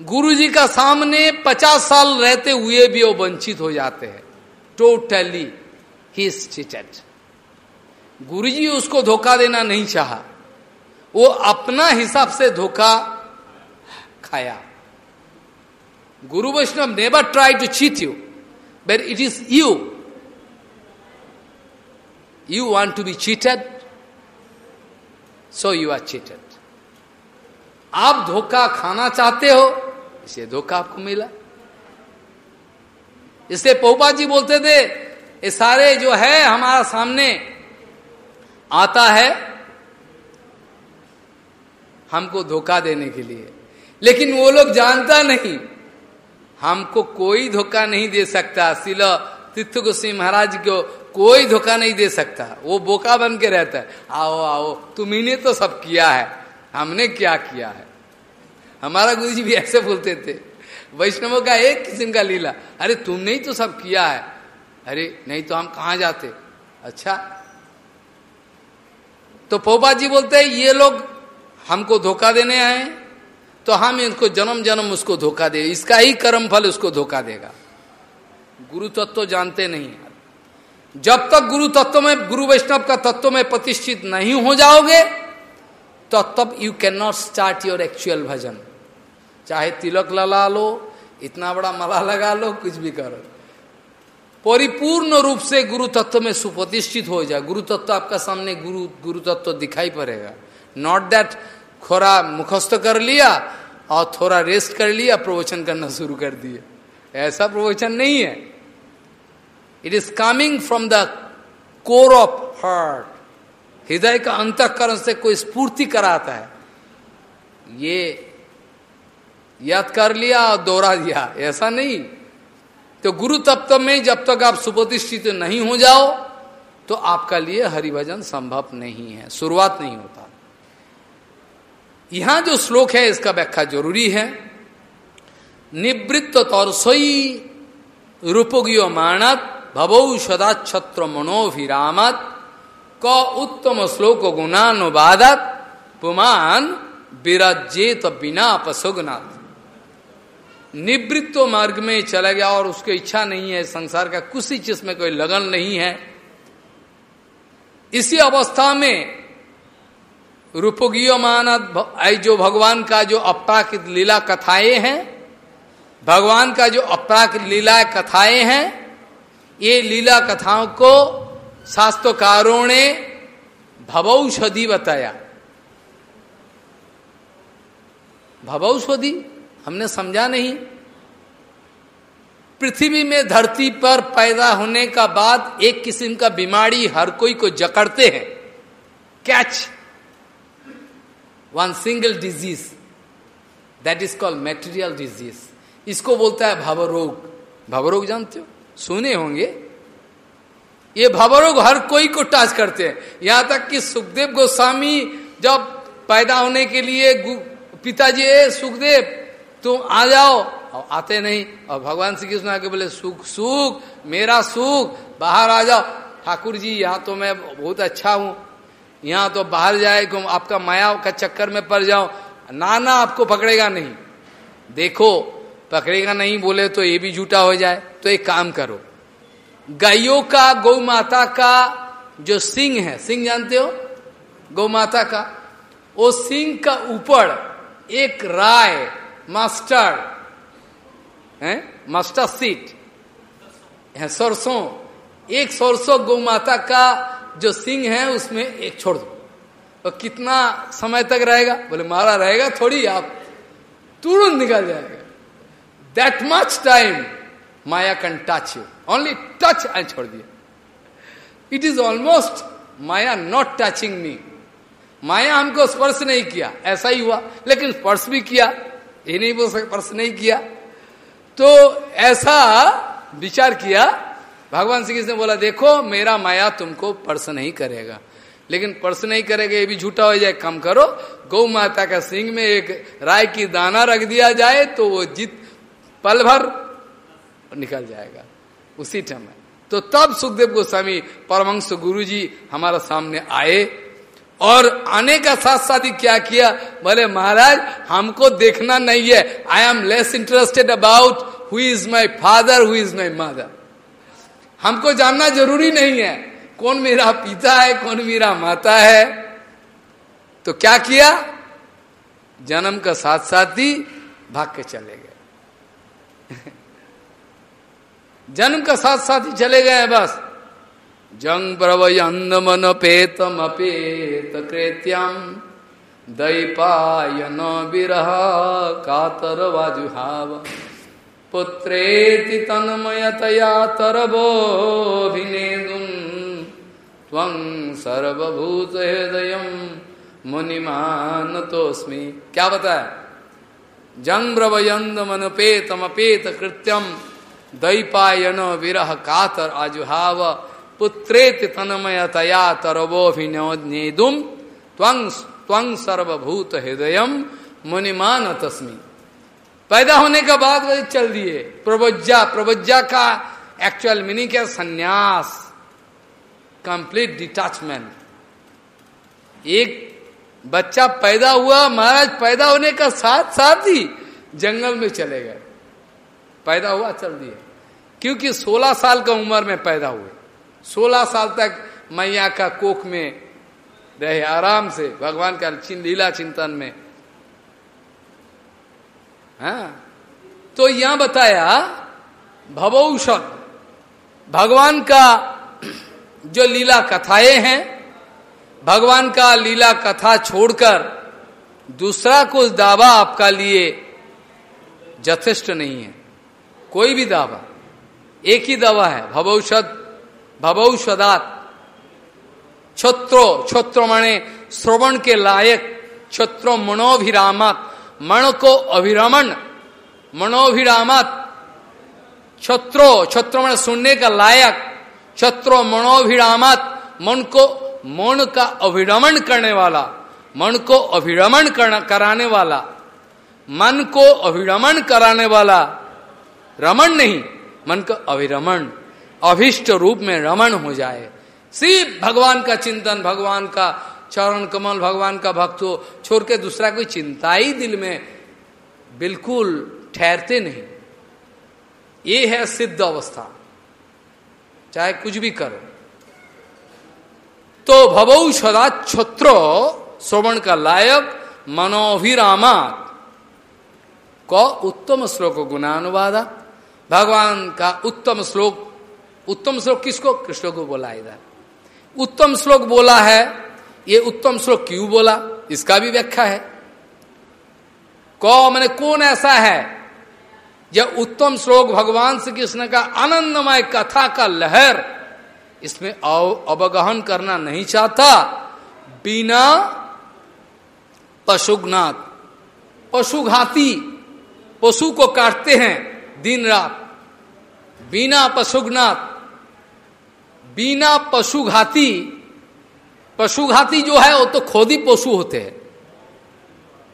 गुरु जी का सामने पचास साल रहते हुए भी वो वंचित हो जाते हैं। टोटली ही चीटेड गुरु जी उसको धोखा देना नहीं चाहा। वो अपना हिसाब से धोखा खाया। Guru Vaishnava never try to cheat you, but it is you. You want to be cheated, so you are cheated. आप धोखा खाना चाहते हो इसे धोखा आपको मिला। इसलिए पोपा जी बोलते थे, ये सारे जो है हमारा सामने आता है हमको धोखा देने के लिए। लेकिन वो लोग जानता नहीं। हमको कोई धोखा नहीं दे सकता। सिला तीर्थ गोस्वी महाराज को कोई धोखा नहीं दे सकता। वो बोका बन के रहता है। आओ आओ तुम्ही तो सब किया है। हमने क्या किया है? हमारा गुरु जी भी ऐसे बोलते थे। वैष्णवों का एक किस्म का लीला। अरे, तुमने ही तो सब किया है। अरे, नहीं तो हम कहा जाते? अच्छा। तो पोपा जी बोलते हैं, ये लोग हमको धोखा देने आए तो हम इनको जन्म जन्म उसको धोखा दे, इसका ही कर्म फल उसको धोखा देगा। गुरु तत्व तो जानते नहीं जब तक गुरु तत्व में, गुरु वैष्णव का तत्व में प्रतिष्ठित नहीं हो जाओगे तो तब you can not start your actual bhajan. चाहे तिलक लगा लो, इतना बड़ा मला लगा लो, कुछ भी करो। परिपूर्ण रूप से गुरु तत्व में सुप्रतिष्ठित हो जाए गुरु तत्व आपका सामने गुरु गुरु तत्व दिखाई पड़ेगा। नॉट दैट थोड़ा मुखस्त कर लिया और थोड़ा रेस्ट कर लिया प्रवचन करना शुरू कर दिए ऐसा प्रवचन नहीं है it is coming from the core of heart हृदय का अंतकरण से कोई स्फूर्ति कराता है ये याद कर लिया और दोहरा दिया ऐसा नहीं तो गुरु तत्व में जब तक आप सुप्रतिष्ठित नहीं हो जाओ तो आपका लिए हरिभजन संभव नहीं है शुरुआत नहीं होता यहाँ जो श्लोक है, इसका व्याख्या ज़रूरी है। निवृत्त तौरसोई रूपगियो मानत भवौ सदाक्षत्र मनोभिरामत, क उत्तम श्लोक गुणानुवादत पुमान विराजेत बिना पसुगनाथ निवृत्त मार्ग में चला गया और उसको इच्छा नहीं है, संसार का कुछ चीज़ में कोई लगन नहीं है। इसी अवस्था में रूपगीय मानद जो भगवान का जो अपराकृत लीला कथाएँ हैं, भगवान का जो अपराकृत लीला कथाएँ हैं, ये लीला कथाओं को शास्त्रकारों ने भवौषधि बताया। भवौषधि? हमने समझा नहीं। पृथ्वी में धरती पर पैदा होने का बाद एक किस्म का बीमारी हर कोई को जकड़ते हैं। Catch! One single disease that is called material disease इसको बोलता है भवरोग। भवरोग जानते हो? सुने होंगे? ये भवरोग हर कोई को टच करते हैं। यहाँ तक कि सुखदेव गोस्वामी जब पैदा होने के लिए पिताजी सुखदेव, तुम आ जाओ। और आते नहीं। और भगवान श्री कृष्ण आके बोले, सुख सुख, मेरा सुख, बाहर आ जाओ। ठाकुर जी, यहाँ तो मैं बहुत अच्छा हूँ। यहाँ तो बाहर जाए तुम आपका माया का चक्कर में पड़ जाओ। नाना आपको पकड़ेगा नहीं। देखो, पकड़ेगा नहीं बोले तो ये भी झूठा हो जाए। तो एक काम करो। गायों का गौ माता का जो सिंह है, सिंह जानते हो? गौ माता का। वो सिंह का ऊपर एक राय, मास्टर, है? Master seat. है, सरसों। एक सरसों गौ माता का जो सिंह है उसमें एक छोड़ दो। तो कितना समय तक रहेगा? बोले, मारा रहेगा थोड़ी, आप तुरंत निकल जाएगा। That much time maya can touch you only touch I छोड़ दिया। It is almost maya not touching me maya हमको स्पर्श नहीं किया, ऐसा ही हुआ। लेकिन स्पर्श भी किया, ये नहीं बोल सकते, स्पर्श नहीं किया। तो ऐसा विचार किया भगवान श्री कृष्ण ने बोला, देखो, मेरा माया तुमको स्पर्श नहीं करेगा। लेकिन पर्स नहीं करेगा, ये भी झूठा हो जाए। कम करो। गौ माता का सिंह में एक राय की दाना रख दिया जाए तो वो जीत, पल भर निकल जाएगा। उसी टाइम तो तब सुखदेव गोस्वामी परमंश गुरु जी हमारा सामने आए और आने का साथ साथ ही क्या किया? बोले, महाराज, हमको देखना नहीं है। I am less interested about who is my father who is my mother हमको जानना ज़रूरी नहीं है। कौन मेरा पिता है, कौन मेरा माता है? तो क्या किया? जन्म का साथ साथ ही भाग के चले गए। जन्म का साथ साथ ही चले गए बस। जंग प्रवयंदमन पेतम अपेत कृत्यम दैपायन विरह कातर वाजुहाव। पुत्रेति तन्मयतया तरबोभिनेदुन त्वं मुनिमान तोस्मी क्या बताया? जंग ब्रवयंद मनपेतमपेत कृत्यम दैपायन विरह कातर आजुहाव पुत्रेत तन्मयतया तरवोभिनेदुम त्वं त्वं सर्वभूत हृदय मुनिमान तस्मी पैदा होने के बाद वही चल दिए। प्रवज्जा प्रवज्जा का एक्चुअल मीनिंग क्या? संन्यास। कंप्लीट डिटैचमेंट एक बच्चा पैदा हुआ, महाराज पैदा होने का साथ साथ ही जंगल में चले गए। पैदा हुआ, चल दिए। क्योंकि 16 साल का उम्र में पैदा हुए। सोलह साल तक मैया का कोख में रहे, आराम से, भगवान का लीला चिंतन में। हाँ। तो यहाँ बताया भवौषध भगवान का जो लीला कथाएँ हैं, भगवान का लीला कथा छोड़कर दूसरा कुछ दावा आपका लिए जथेष्ट नहीं है। कोई भी दावा, एक ही दावा है भवौषध भवौषदात, छत्रो छत्रो माने श्रवण के लायक, छत्रो मनोभिरामत मण को अभिरमण, मनोभिरामत, छत्रो छत्रो मन सुनने का लायक, छत्रो मनोभिरामत, मन को मन का अभिरमण करने वाला, मन को अभिरमण कराने वाला, मन को अभिरमण कराने वाला, रमण नहीं, मन का अभिरमण, अभिष्ट रूप में रमण हो जाए। सिर्फ़ भगवान का चिंतन, भगवान का चरण कमल भगवान का भक्त हो, छोड़ के दूसरा कोई चिंता ही दिल में बिल्कुल ठहरते नहीं। ये है सिद्ध अवस्था। चाहे कुछ भी करो। तो भवौ सदा छत्र श्रवण का लायक मनोभिरामा को उत्तम श्लोक गुणानुवादा। भगवान का उत्तम श्लोक उत्तम श्लोक किसको? कृष्ण को बोला इधर। उत्तम श्लोक बोला है ये उत्तम श्लोक क्यों बोला? इसका भी व्याख्या है। कौ मैंने कौन ऐसा है यह उत्तम श्लोक भगवान श्री कृष्ण का आनंदमय कथा का लहर इसमें अवगहन करना नहीं चाहता? बिना पशुघनाथ पशुघाती पशु को काटते हैं दिन रात बिना पशुघनाथ बिना पशुघाती पशुघाती जो है वो तो खुद ही पशु होते हैं।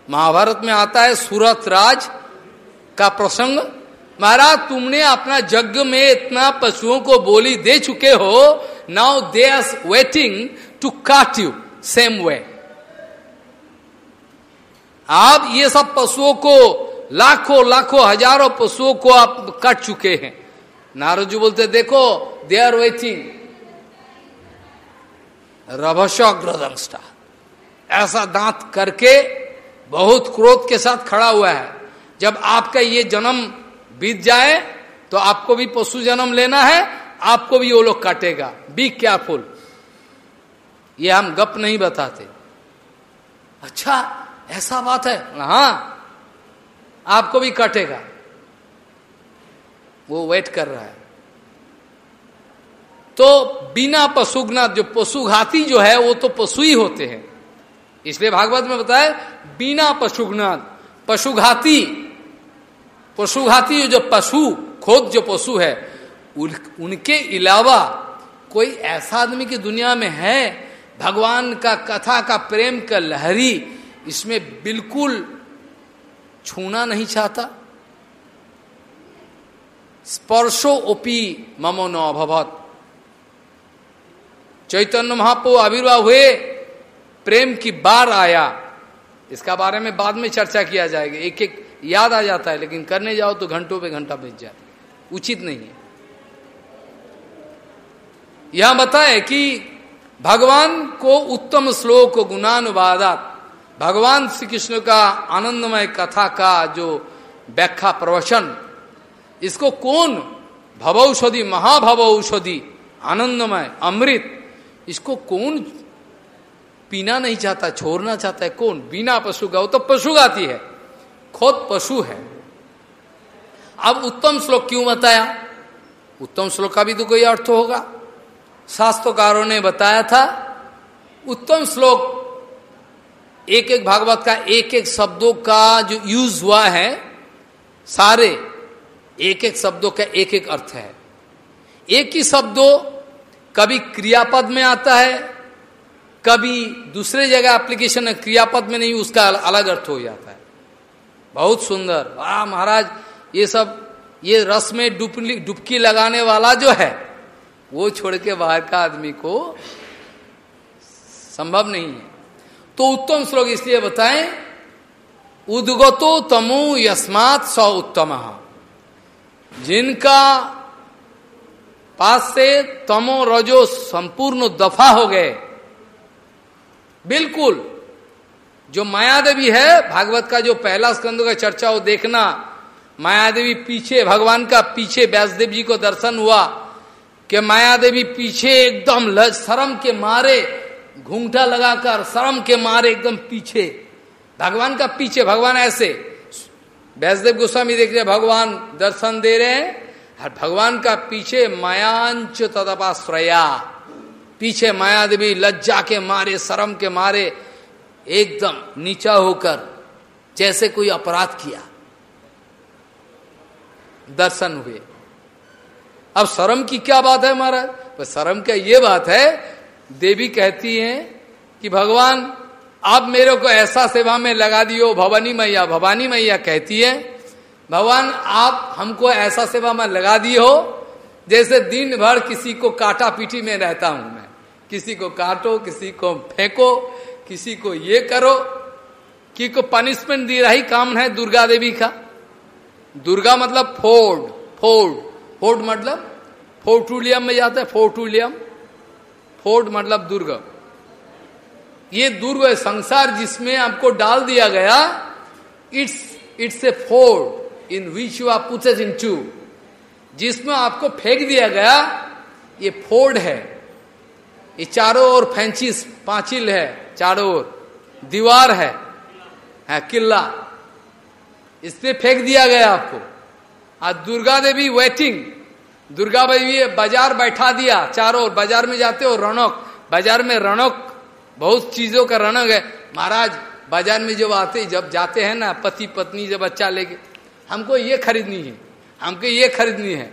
महाभारत में आता है सूरत राज का प्रसंग। महाराज, तुमने अपना यज्ञ में इतना पशुओं को बोली दे चुके हो now they are waiting to काट यू सेम वे आप ये सब पशुओं को, लाखों लाखों, हज़ारों पशुओं को आप काट चुके हैं। नारद जी बोलते, देखो दे आर वेटिंग रभस्ग्रदंष्टा ऐसा दांत करके बहुत क्रोध के साथ खड़ा हुआ है। जब आपका ये जन्म बीत जाए तो आपको भी पशु जन्म लेना है, आपको भी वो लोग काटेगा। बी केयरफुल ये हम गप नहीं बताते। अच्छा ऐसा बात है? हाँ आपको भी काटेगा। वो वेट कर रहा है। तो बिना पशुघ्ना जो पशुघाती जो है वो तो पशु ही होते हैं। इसलिए भागवत में बताए बिना पशुघ्नाथ पशुघाती पशुघाती जो पशु खोद जो पशु है उन, उनके अलावा कोई ऐसा आदमी की दुनिया में है भगवान का कथा का प्रेम का लहरी इसमें बिल्कुल छूना नहीं चाहता? स्पर्शो ओपी ममो न अभवत। चैतन्य महापो आविर्भाव हुए, प्रेम की बार आया। इसका बारे में बाद में चर्चा किया जाएगा। एक एक याद आ जाता है, लेकिन करने जाओ तो घंटों पे घंटा बीत जाए उचित नहीं है। यह बताए कि भगवान को उत्तम श्लोक गुणानुवादात भगवान श्री कृष्ण का आनंदमय कथा का जो व्याख्या प्रवचन, इसको कौन भवौषधि, महाभवौषधि, आनंदमय, अमृत इसको कौन पीना नहीं चाहता, छोड़ना चाहता है? कौन? बिना पशु का। वो तो पशु गाती है। खुद पशु है। अब उत्तम श्लोक क्यों बताया? उत्तम श्लोक का भी तो कोई अर्थ होगा। शास्त्रकारों ने बताया था, उत्तम श्लोक एक एक भागवत का एक एक शब्दों का जो यूज़ हुआ है, सारे एक एक शब्दों का एक एक अर्थ है। एक ही शब्दों कभी क्रियापद में आता है, कभी दूसरे जगह एप्लीकेशन है क्रियापद में नहीं, उसका अलग अर्थ हो जाता है। बहुत सुंदर। वाह महाराज, ये सब, ये रस में डुबकी लगाने वाला जो है, वो छोड़ के बाहर का आदमी को संभव नहीं है। तो उत्तम श्लोक इसलिए बताएँ, उदगतो तमो यस्मात स उत्तम। जिनका पास से तमो रजो संपूर्ण दफ़ा हो गए। बिल्कुल, जो माया देवी है, भागवत का जो पहला स्कंद का चर्चा हो देखना माया देवी पीछे, भगवान का पीछे व्यासदेव जी को दर्शन हुआ कि माया देवी पीछे एकदम शर्म के मारे, घूंघटा लगाकर शर्म के मारे एकदम पीछे। भगवान का पीछे, भगवान ऐसे। व्यासदेव गोस्वामी देख रहे भगवान दर्शन दे रहे हैं और भगवान का पीछे मायांच तदपाश्रया। पीछे माया देवी लज्जा के मारे, शर्म के मारे, एकदम नीचा होकर जैसे कोई अपराध किया। दर्शन हुए। अब शर्म की क्या बात है महाराज? तो शर्म का ये बात है, देवी कहती हैं कि भगवान, आप मेरे को ऐसा सेवा में लगा दियो, भवानी मैया भवानी मैया कहती है भगवान, आप हमको ऐसा सेवा में लगा दिए हो, जैसे दिन भर किसी को काटा पीटी में रहता हूँ मैं। किसी को काटो, किसी को फेंको, किसी को ये करो कि को पनिशमेंट दे रहा काम है दुर्गा देवी का। दुर्गा मतलब फोर्ड फोर्ड। फोर्ड मतलब फोर्टूलियम में जाता है, फोर्टूलियम। फोर्ड मतलब दुर्गा। ये दुर्ग संसार जिसमें आपको डाल दिया गया, it's it's a fort. In which you are putted into जिसमें आपको फेंक दिया गया ये फोर्ड है। ये चारों ओर फैंचिस पांचिल है चारों ओर। दीवार है, है किला। इस पे फेंक दिया गया आपको। आज दुर्गा देवी वेटिंग दुर्गा देवी बाज़ार बैठा दिया चारों ओर। बाज़ार में जाते हो रौनक। बाज़ार में रौनक बहुत चीज़ों का रौनक है। महाराज बाज़ार में जब आते जब जाते हैं ना पति पत्नी जब बच्चा लेके हमको ये खरीदनी है, हमको ये खरीदनी है।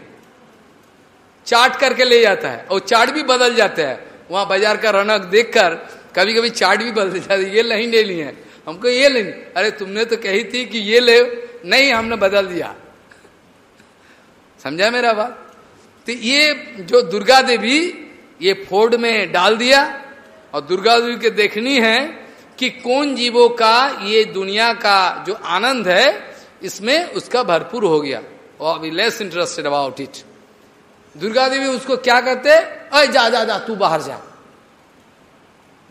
चाट करके ले जाता है, और चाट भी बदल जाता है। वहाँ बाज़ार का रौनक देखकर कभी कभी चाट भी बदल जाता है, ये नहीं ले है। हमको ये लेनी अरे तुमने तो कही थी कि ये ले, नहीं, हमने बदल दिया। समझा मेरा बात? तो ये जो दुर्गा देवी, ये फोर्ड में डाल दिया, और दुर्गा देवी के देखनी है कि कौन जीवों का, ये दुनिया का जो आनंद है इसमें उसका भरपूर हो गया। और less interested about it Durga Devi उसको क्या कहते अरे जा जा जा, तू बाहर जा।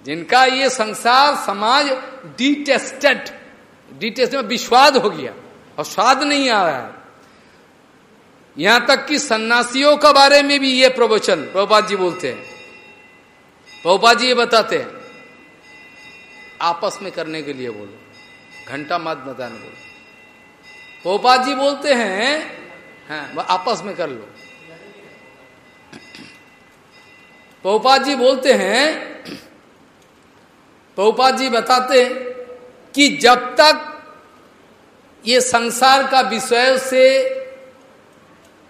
जिनका ये संसार, समाज डिटेस्टेड डिटेस्ट में विश्वाद हो गया। और स्वाद नहीं आ रहा है। यहाँ तक कि सन्यासियों के बारे में भी ये प्रवचन प्रभुपाद जी बोलते हैं। प्रभुपाद जी ये बताते हैं। आपस में करने के लिए बोलो। घंटा मत बताने बोलो। प्रभुपाद जी बोलते हैं हाँ आपस में कर लो। प्रभुपाद जी बोलते हैं प्रभुपाद जी बताते हैं कि जब तक ये संसार का विषय से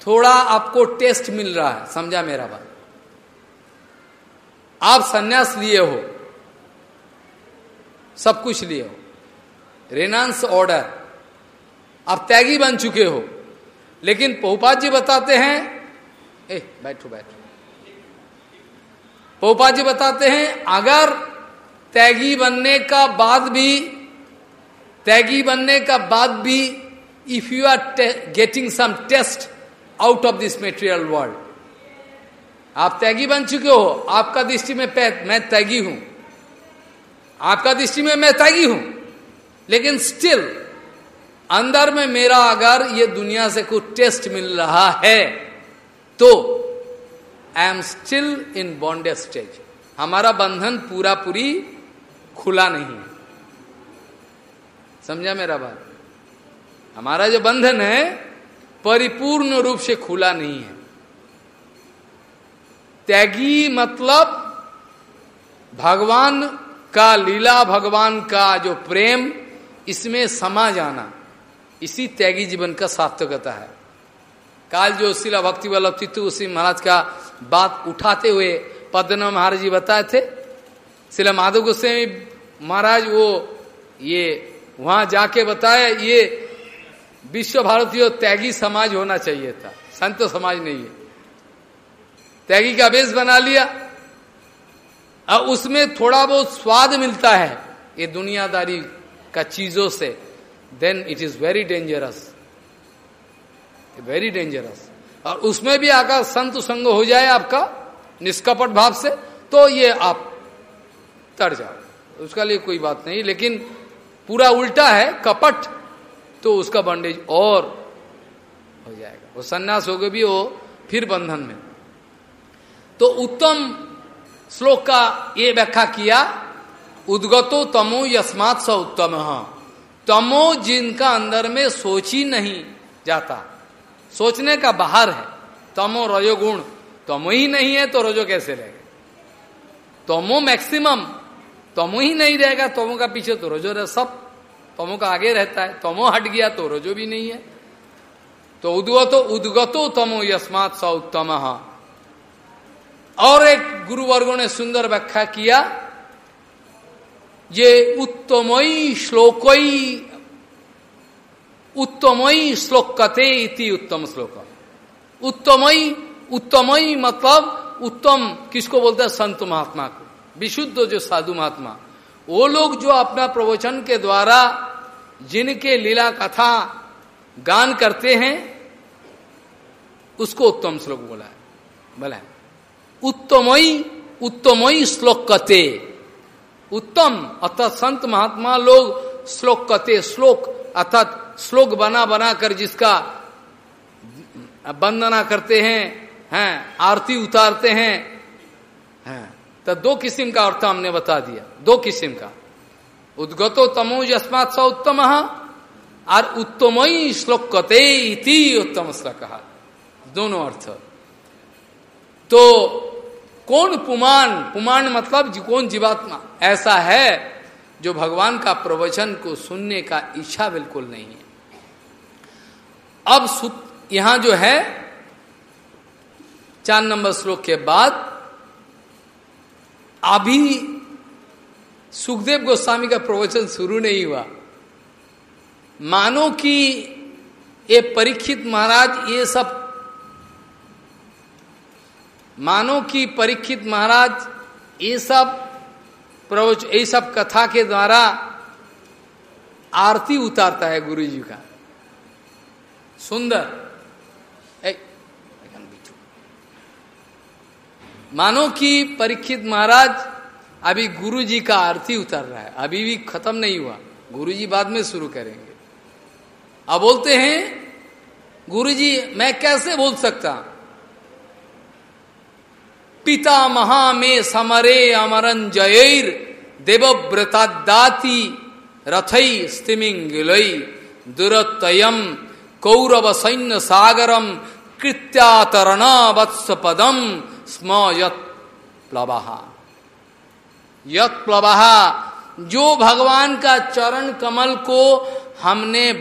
थोड़ा आपको टेस्ट मिल रहा है, समझा मेरा बात? आप सन्यास लिए हो, सब कुछ लिए हो। रेनांस ऑर्डर आप त्यागी बन चुके हो। लेकिन पहुपात जी बताते हैं, ए, बैठो बैठो। पहुपात जी बताते हैं, अगर त्यागी बनने का बाद भी, त्यागी बनने का बाद भी if you are getting some taste out of this material world आप त्यागी बन चुके हो, आपका दृष्टि में मैं त्यागी हूँ। आपका दृष्टि में मैं त्यागी हूँ। लेकिन स्टिल अंदर में मेरा अगर ये दुनिया से कुछ टेस्ट मिल रहा है तो I am still in bonded stage हमारा बंधन पूरा पूरी खुला नहीं है। समझा मेरा बात? हमारा जो बंधन है, परिपूर्ण रूप से खुला नहीं है। त्यागी मतलब भगवान का, लीला भगवान का जो प्रेम, इसमें समा जाना। इसी त्यागी जीवन का सार्थकता है। काल जो शिला भक्ति वल्लभ उसी महाराज का बात उठाते हुए पद्म महाराज जी बताए थे। शिला माधव गोस्वामी महाराज वो ये वहाँ जाके बताया, ये विश्व भारतीय त्यागी समाज होना चाहिए था। संत समाज नहीं है। त्यागी का बेस बना लिया। और उसमें थोड़ा बहुत स्वाद मिलता है। ये दुनियादारी का चीज़ों से। Then it is very dangerous very dangerous और उसमें भी आकर संत संग हो जाए आपका, निष्कपट भाव से तो ये आप तर जाओ। उसका लिए कोई बात नहीं, लेकिन पूरा उल्टा है, कपट तो उसका बंडेज और हो जाएगा। वो संन्यास हो गए भी वो फिर बंधन में। तो उत्तम श्लोक का ये व्याख्या किया, उद्गतो तमो यस्मात उत्तम। तमो जिनका अंदर में सोच ही नहीं जाता। सोचने का बाहर है। तमो रजोगुण। तमो ही नहीं है तो रजो कैसे रहेगा तमो मैक्सिमम। तमो ही नहीं रहेगा, तमो का पीछे तो रजो रहे, सब तमो का आगे रहता है। तमो हट गया तो रजो भी नहीं है। तो उद्गतो उद्गतो तमो यस्मात स उत्तम और एक गुरुवर्गो ने सुंदर व्याख्या किया ये उत्तमयी श्लोकई उत्तमयी श्लोक कते इति उत्तम श्लोक। उत्तमयी उत्तमयी मतलब उत्तम किसको बोलते हैं? संत महात्मा को। विशुद्ध जो साधु महात्मा। वो लोग जो अपना प्रवचन के द्वारा जिनके लीला कथा गान करते हैं, उसको उत्तम श्लोक बोला है। बोला उत्तमयी उत्तमयी श्लोक कते उत्तम अर्थात संत महात्मा लोग श्लोक कते श्लोक अर्थात श्लोक बना बना कर जिसका वंदना करते हैं हैं आरती उतारते हैं। हैं। तो दो किस्म का अर्थ हमने बता दिया दो किस्म का। उद्गतो तमो यस्मात स उत्तम और उत्तमयी श्लोक कते इति उत्तम कहा दोनों अर्थ। तो कौन पुमान पुमान मतलब कौन जीवात्मा? ऐसा है जो भगवान का प्रवचन को सुनने का इच्छा बिल्कुल नहीं है। अब यहाँ जो है, चार नंबर श्लोक के बाद, अभी सुखदेव गोस्वामी का प्रवचन शुरू नहीं हुआ। मानो कि ये परीक्षित महाराज ये सब मानो कि परीक्षित महाराज, ये सब प्रवच, ये सब कथा के द्वारा आरती उतारता है गुरु जी का। सुंदर। मानो कि परीक्षित महाराज, अभी गुरु जी का आरती उतर रहा है। अभी भी खत्म नहीं हुआ। गुरु जी बाद में शुरू करेंगे। अब बोलते हैं गुरु जी मैं कैसे बोल सकता पिता महा में समरे अमरन जयर देवव्रतादाति रथई स्तिमिंगिलई दुरतयम कौरव सैन्य सागरम कृत्यातरण वत्स पदम स्म यत प्लवाहा जो भगवान का चरण कमल को हमने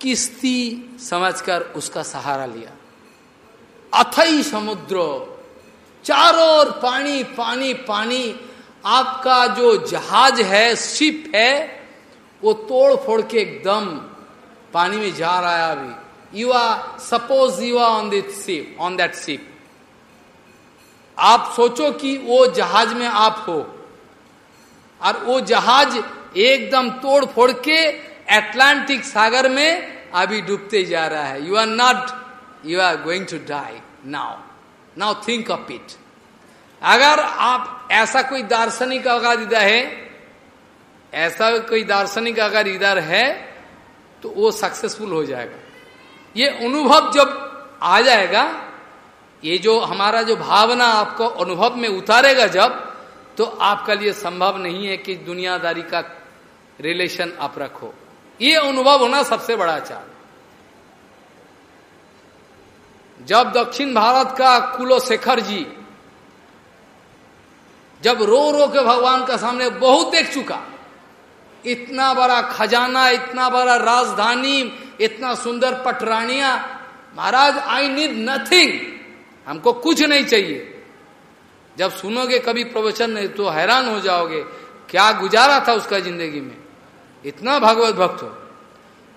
किस्ती समझकर उसका सहारा लिया। अथई समुद्र चारों ओर पानी पानी पानी। आपका जो जहाज़ है, शिप है, वो तोड़ फोड़ के एकदम पानी में जा रहा है अभी। You are suppose you are on that ship on that ship आप सोचो कि वो जहाज़ में आप हो। और वो जहाज़ एकदम तोड़ फोड़ के एटलांटिक सागर में अभी डूबते जा रहा है। You are not you are going to die now now think of it अगर आप ऐसा कोई दार्शनिक अगर इधर है, ऐसा कोई दार्शनिक अगर इधर है तो वो सक्सेसफुल हो जाएगा। ये अनुभव जब आ जाएगा, ये जो हमारा जो भावना आपको अनुभव में उतारेगा जब तो आपका लिए संभव नहीं है कि दुनियादारी का रिलेशन आप रखो। ये अनुभव होना सबसे बड़ा चाल। जब दक्षिण भारत का कुलो शेखर जी जब रो रो के भगवान का सामने बहुत देख चुका, इतना बड़ा खजाना, इतना बड़ा राजधानी, इतना सुंदर पटरानिया, महाराज आई नीड नथिंग हमको कुछ नहीं चाहिए। जब सुनोगे कभी प्रवचन नहीं तो हैरान हो जाओगे, क्या गुजारा था उसका ज़िंदगी में। इतना भगवत भक्त हो।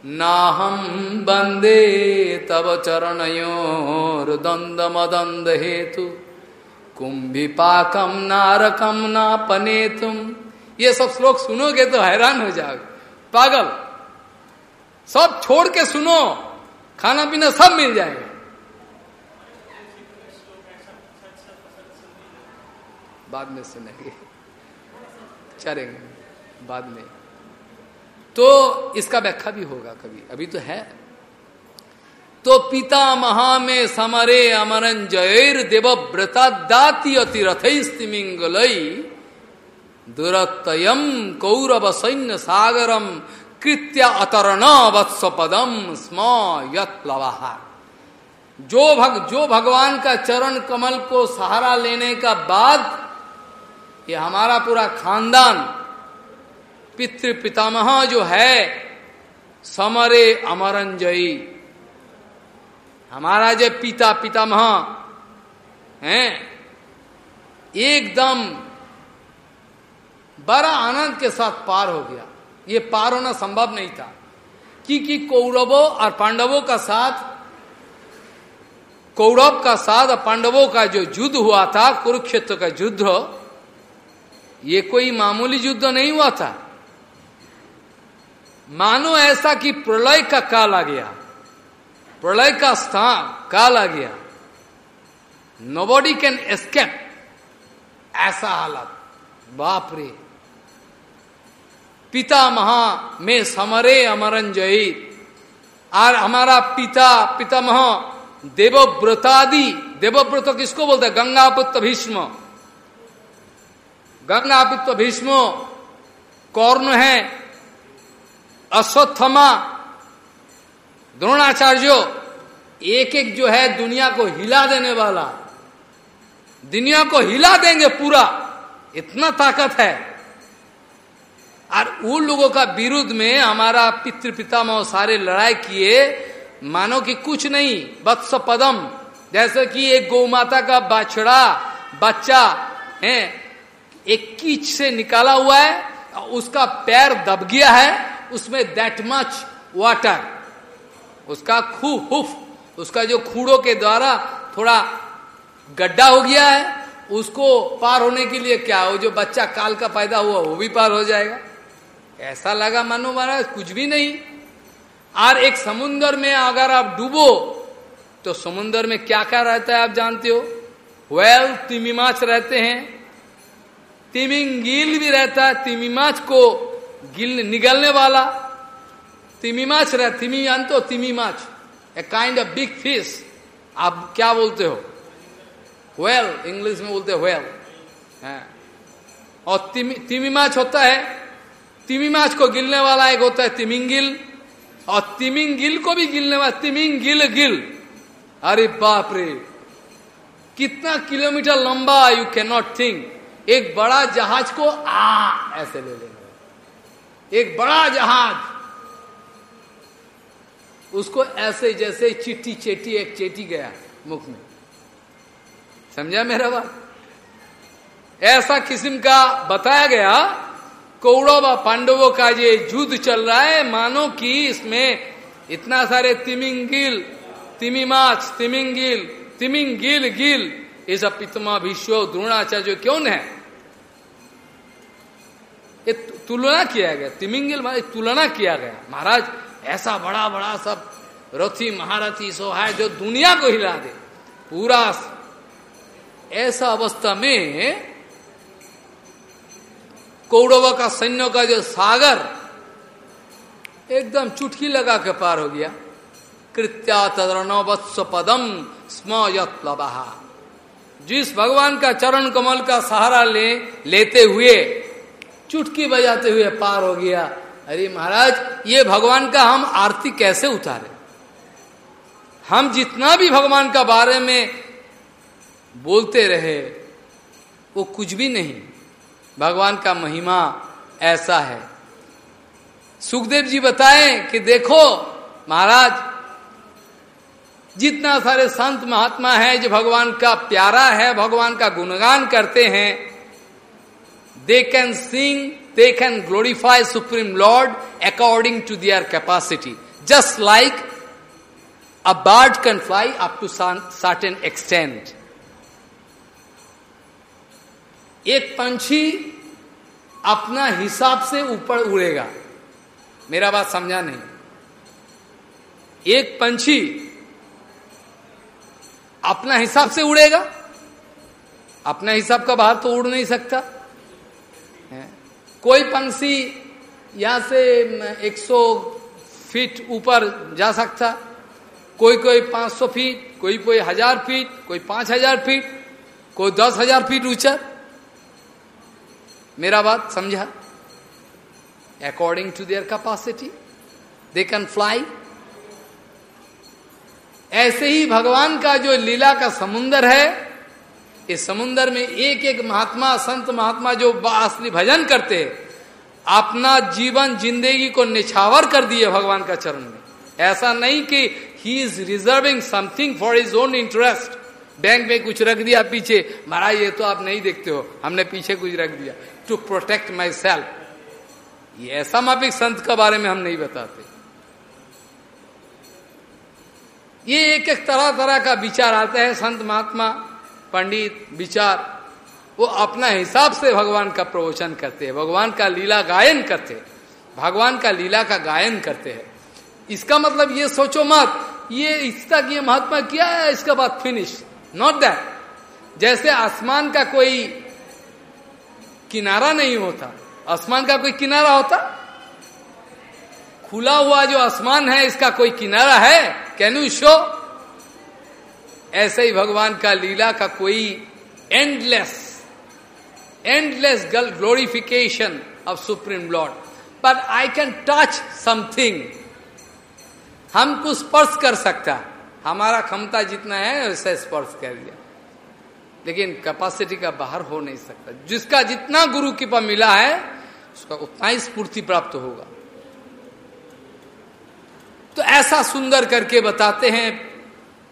नाहं वंदे तव कुंभी पाकम नारकम ना पने तुम ये सब श्लोक सुनोगे तो हैरान हो जाओगे। पागल, सब छोड़ के सुनो, खाना पीना सब मिल जाएगा। बाद में सुनेंगे। चलेंगे, बाद में। तो इसका व्याख्या भी होगा कभी। अभी तो है। तो पिता महा में समरे अमरन जयर देव व्रता दाती अतिरथ स्तिमिंगलई दुरतयम कौरव सैन्य सागरम कृत्य अतरण वत्स पदम स्म यत्लवाहा जो भग, जो भगवान का चरण कमल को सहारा लेने का बाद ये हमारा पूरा खानदान पितृ पितामह जो है, समरे अमरंजयी। हमारा जो पिता पितामह, हैं, एकदम बड़ा आनंद के साथ पार हो गया। ये पार होना संभव नहीं था। क्योंकि कौरवों और पांडवों का साथ, कौरव का साथ और पांडवों का जो युद्ध हुआ था, कुरुक्षेत्र का युद्ध, ये कोई मामूली युद्ध नहीं हुआ था। मानो ऐसा कि प्रलय का काल आ गया। प्रलय का स्थान, काल आ गया। नोबॉडी कैन एस्केप ऐसा हालत। बाप रे। पिता महा में समरे अमरन जयी और हमारा पिता पितामह देवव्रतादि। देवव्रत किसको बोलते हैं? गंगापुत्र भीष्म। गंगापुत्र भीष्म कौर्ण है। अश्वत्थमा, द्रोणाचार्यो एक एक जो है दुनिया को हिला देने वाला। दुनिया को हिला देंगे पूरा। इतना ताकत है। और उन लोगों का विरुद्ध में हमारा पितृ पितामह सारे लड़ाई किए, मानो कि कुछ नहीं वत्स पदम जैसे कि एक गौ माता का बाछड़ा, बच्चा, है, एक कीच से निकाला हुआ है उसका पैर दब गया है उसमें दैट मच वाटर उसका खू, हुफ, उसका जो खूड़ों के द्वारा थोड़ा गड्ढा हो गया है, उसको पार होने के लिए क्या वो जो बच्चा काल का पैदा हुआ, वो भी पार हो जाएगा। ऐसा लगा मानो महाराज, कुछ भी नहीं। और एक समुन्दर में अगर आप डूबो तो समुन्दर में क्या क्या रहता है आप जानते हो? वेल तिमिमाच रहते हैं। तिमिंगिल भी रहता है तिमिमाच को गिल निगलने वाला, तिमी माछ रह, तिमी जानते हो तिमिमाच a kind of big fish आप क्या बोलते हो? वेल इंग्लिश में बोलते वेल है। और तिमी तिमिमाच होता है तिमिमाच को गिलने वाला एक होता है तिमिंगिल। और तिमिंगिल को भी गिलने वाला, तिमिंगिल गिल। अरे बाप रे। कितना किलोमीटर लंबा यू कैन नॉट थिंक एक बड़ा जहाज़ को आ, ऐसे ले लेंगे एक बड़ा जहाज़। उसको ऐसे जैसे चिट्टी चेटी एक चेटी गया मुख में। समझा मेरा बात? ऐसा किस्म का बताया गया, कौरव व पांडवों का ये युद्ध चल रहा है। मानो कि इसमें इतना सारे तिमिंगिल तिमिमाच तिमिंगिल तिमिंगिल गिल, ये सब पितमा भीष्म द्रोणाचार्य क्यों ये तुलना किया गया। तिमिंगिल तुलना किया गया। महाराज, ऐसा बड़ा बड़ा सब रथी, महारथी सो है जो दुनिया को हिला दे। पूरा ऐसा अवस्था में कौरव का, सैन्य का जो सागर एकदम चुटकी लगा के पार हो गया। कृत्या तदरणवत्स पदम स्म जिस भगवान का चरण कमल का सहारा ले, लेते हुए चुटकी बजाते हुए पार हो गया। अरे महाराज, ये भगवान का हम आरती कैसे उतारे? हम जितना भी भगवान का बारे में बोलते रहे, वो कुछ भी नहीं। भगवान का महिमा ऐसा है। सुखदेव जी बताएँ कि देखो, महाराज, जितना सारे संत महात्मा है जो भगवान का प्यारा है, भगवान का गुणगान करते हैं they can sing they can glorify supreme lord according to their capacity just like a bird can fly up to certain extent एक पंछी अपना हिसाब से ऊपर उड़ेगा। मेरा बात समझा नहीं। एक पंछी अपना हिसाब से उड़ेगा। अपने हिसाब का बाहर तो उड़ नहीं सकता? कोई पंछी यहाँ से 100 फीट ऊपर जा सकता। कोई कोई 500 फीट, कोई कोई हज़ार फीट, कोई 5000 फीट, कोई दस हज़ार फीट ऊँचा। मेरा बात समझा? According to their capacity they can fly ऐसे ही भगवान का जो लीला का समुन्दर है इस समुन्दर में एक एक महात्मा, संत महात्मा जो असली भजन करते, अपना जीवन, ज़िंदगी को निछावर कर दिए भगवान का चरण में। ऐसा नहीं कि he is reserving something for his own interest bank में कुछ रख दिया पीछे। महाराज, ये तो आप नहीं देखते हो। हमने पीछे कुछ रख दिया। टू प्रोटेक्ट माई सेल्फ ये ऐसा मापिक संत के बारे में हम नहीं बताते। ये एक एक तरह तरह का विचार आता है संत महात्मा। पंडित, विचार, वो अपना हिसाब से भगवान का प्रवचन करते हैं, भगवान का लीला गायन करते हैं, भगवान का लीला का गायन करते हैं। इसका मतलब ये सोचो मत, ये इसका ये महात्मा क्या है, इसका बाद फिनिश नॉट दैट जैसे आसमान का कोई किनारा नहीं होता, आसमान का कोई किनारा होता? खुला हुआ जो आसमान है, इसका कोई किनारा है? कैन यू शो ऐसे ही भगवान का लीला का कोई endless endless glorification of supreme lord but I can touch something हम कुछ स्पर्श कर सकता। हमारा क्षमता जितना है, वैसे स्पर्श कर लिया। लेकिन कैपेसिटी का बाहर हो नहीं सकता। जिसका जितना गुरु कृपा मिला है, उसका उतना ही स्फूर्ति प्राप्त होगा। तो ऐसा सुंदर करके बताते हैं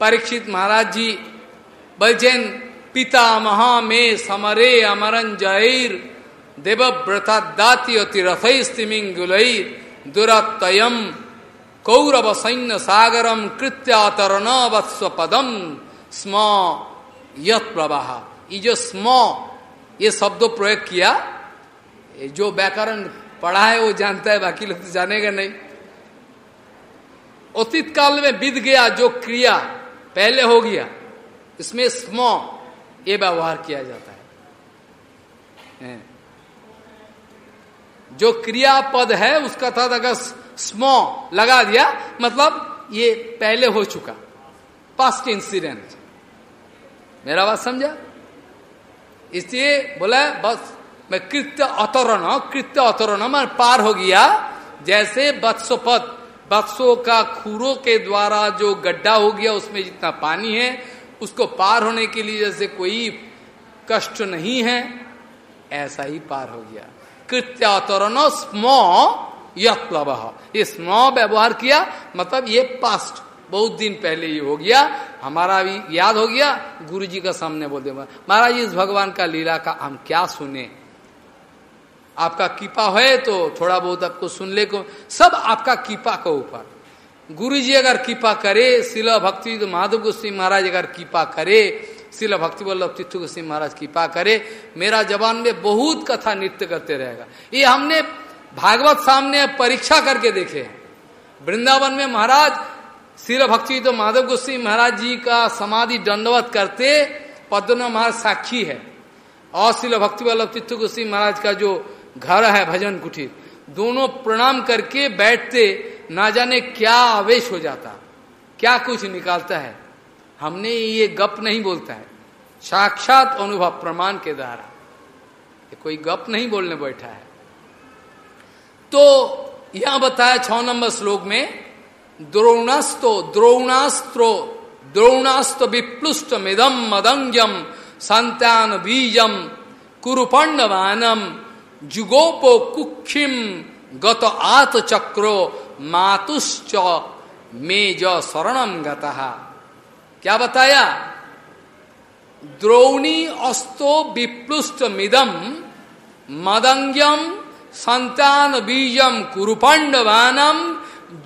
परीक्षित महाराज जी बलजैन पिता महा में समरे अमरन जैर देवव्रता दाति अति रथस्तिमिंग गुलैर दुरतयम कौरव सैन्य सागरम कृत्यातरण वत्स्व पदम स्म यत प्रवाह। ये जो स्म, ये शब्द प्रयोग किया जो व्याकरण पढ़ा है, वो जानता है, बाकी लोग तो जानेगा नहीं। अतीत काल में बीत गया जो क्रिया पहले हो गया, इसमें स्म ये व्यवहार किया जाता है। जो क्रिया पद है, उसका था अगर स्म लगा दिया मतलब ये पहले हो चुका। पास्ट इंसिडेंट मेरा बात समझा? इसलिए बोला, बस, मैं कृत्य अतरण कृत्य अतरण मैं पार हो गया, जैसे बत्सोपद। बक्सों का खूरों के द्वारा जो गड्ढा हो गया, उसमें जितना पानी है, उसको पार होने के लिए जैसे कोई कष्ट नहीं है, ऐसा ही पार हो गया। कृत्यातरण स्म यत्लब ये स्मो व्यवहार किया मतलब ये पास्ट बहुत दिन पहले ये हो गया। हमारा भी याद हो गया गुरु जी का सामने बोल दे महाराज, इस भगवान का लीला का हम क्या सुने? आपका कीपा है तो थोड़ा बहुत आपको सुन ले को। सब आपका कीपा के ऊपर। गुरु जी अगर कीपा करे, शिला भक्ति तो माधव गोस्वी महाराज अगर कीपा करे, शिला भक्ति वल्लभ तीर्थ गोस्वी महाराज कीपा करे, मेरा जवान में बहुत कथा नृत्य करते रहेगा। ये हमने भागवत सामने परीक्षा करके देखे वृंदावन में महाराज, शिल भक्ति तो माधव गोस्वी महाराज जी का समाधि दंडवत करते पद्म महाराज साक्षी है। और शिल भक्ति वल्लभ तीर्थ गोस्वी महाराज का जो घर है भजन कुटीर। दोनों प्रणाम करके बैठते ना जाने क्या आवेश हो जाता। क्या कुछ निकालता है? हमने ये गप नहीं बोलता है। साक्षात अनुभव प्रमाण के द्वारा। कोई गप नहीं बोलने बैठा है। तो यहाँ बताया छ नंबर श्लोक में, द्रोणस्तो, द्रोणास्त्रो द्रोणास्त्र विप्लुष्ट मिदम मदंगम संतान बीजम कुरुपंडवानम। जुगोपो कुक्षिम गत आत चक्रो मातुश्च में ज शरणम गतहा क्या बताया? द्रोणी अस्तो विप्लुष्ट मिदम मदंग्यम संतान बीजम कुरुपंडवानम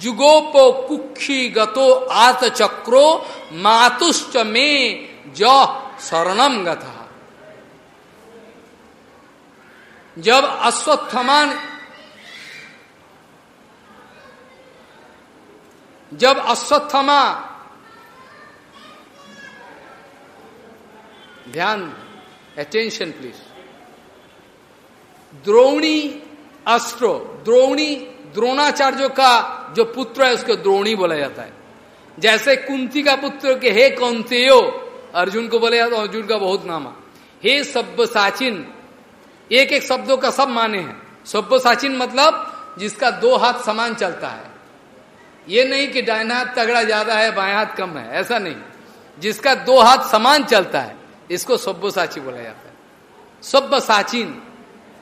जुगोपो कुक्षी गतो आत चक्रो मातुश्च में ज शरणम जब अश्वत्थमान जब अश्वत्थमा ध्यान अटेंशन प्लीज़ द्रोणी अस्त्रो, द्रोणी द्रोणाचार्य का जो पुत्र है, उसको द्रोणी बोला जाता है। जैसे कुंती का पुत्र के, हे कौंतेयो, अर्जुन को बोला जाता अर्जुन का बहुत नामा हे। सब्य साचिन एक एक शब्दों का सब माने हैं। सब्य साचिन मतलब जिसका दो हाथ समान चलता है। ये नहीं कि डायना हाथ तगड़ा ज़्यादा है, बाएँ हाथ कम है, ऐसा नहीं। जिसका दो हाथ समान चलता है, इसको सब्य साची बोला जाता है। सब्य साचिन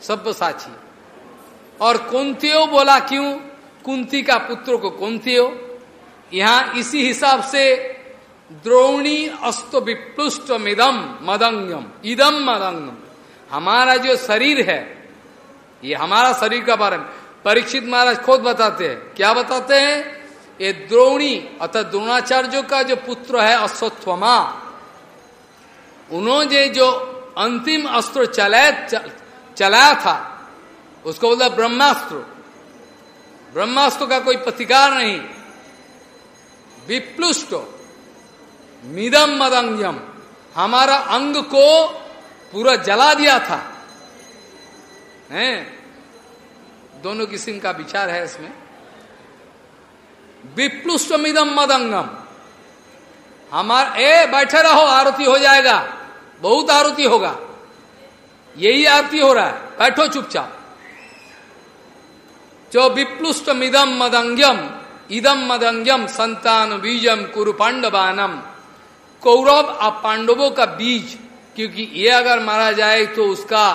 सब्य साची। और कुंतियो बोला क्यों? कुंती का पुत्र को कुंतियो। यहाँ इसी हिसाब से द्रोणी अस्त विप्लुष्ट मिदम मदंगम इदम मदंगम। हमारा जो शरीर है, ये हमारा शरीर का बारे में। परीक्षित महाराज खुद बताते हैं। क्या बताते हैं? ये द्रोणी, अर्थात द्रोणाचार्यों का जो पुत्र है, अश्वत्थमा। उन्होंने जो अंतिम अस्त्र चलाया चलाया था, उसको बोला ब्रह्मास्त्र। ब्रह्मास्त्र का कोई प्रतिकार नहीं। विप्लुष्ट मिदम मदंगम हमारा अंग को पूरा जला दिया था। हैं? दोनों किस्म का विचार है इसमें। विप्लुष्ट मिदम मदंगम। हमार, ए, बैठे रहो, आरती हो जाएगा। बहुत आरती होगा। यही आरती हो रहा है। बैठो चुपचाप। जो विप्लुष्ट मिदम मदंगम इदम मदंगम संतान बीजम कुरु पांडवानम। कौरव और पांडवों का बीज क्योंकि ये अगर मारा जाए तो उसका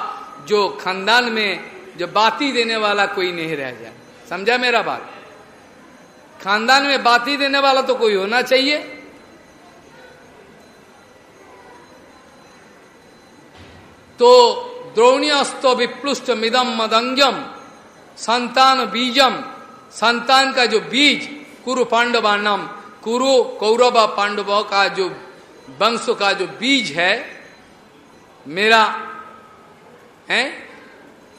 जो खानदान में जो बाती देने वाला कोई नहीं रह जाए। समझा मेरा बात? खानदान में बाती देने वाला तो कोई होना चाहिए। तो द्रोणीस्त विप्लुष्ट मिदम मदंगम संतान बीजम, संतान का जो बीज, कुरु पांडवानम, कुरु कौरव पांडव का जो वंश का जो बीज है मेरा, है?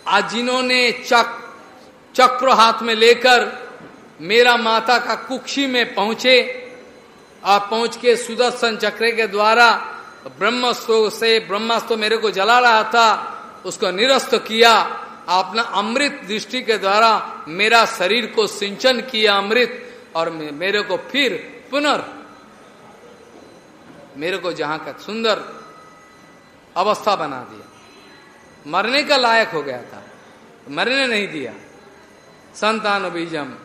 आज जिन्होंने चक, चक्र हाथ में लेकर मेरा माता का कुक्षी में पहुँचे और पहुँच के सुदर्शन चक्र के द्वारा ब्रह्मस्त्र से, ब्रह्मास्त्र मेरे को जला रहा था, उसको निरस्त किया अपना अमृत दृष्टि के द्वारा मेरा शरीर को सिंचन किया अमृत, और मेरे को फिर पुनर्, मेरे को जहाँ का सुंदर अवस्था बना दिया। मरने का लायक हो गया था। मरने नहीं दिया। संतान बीजम।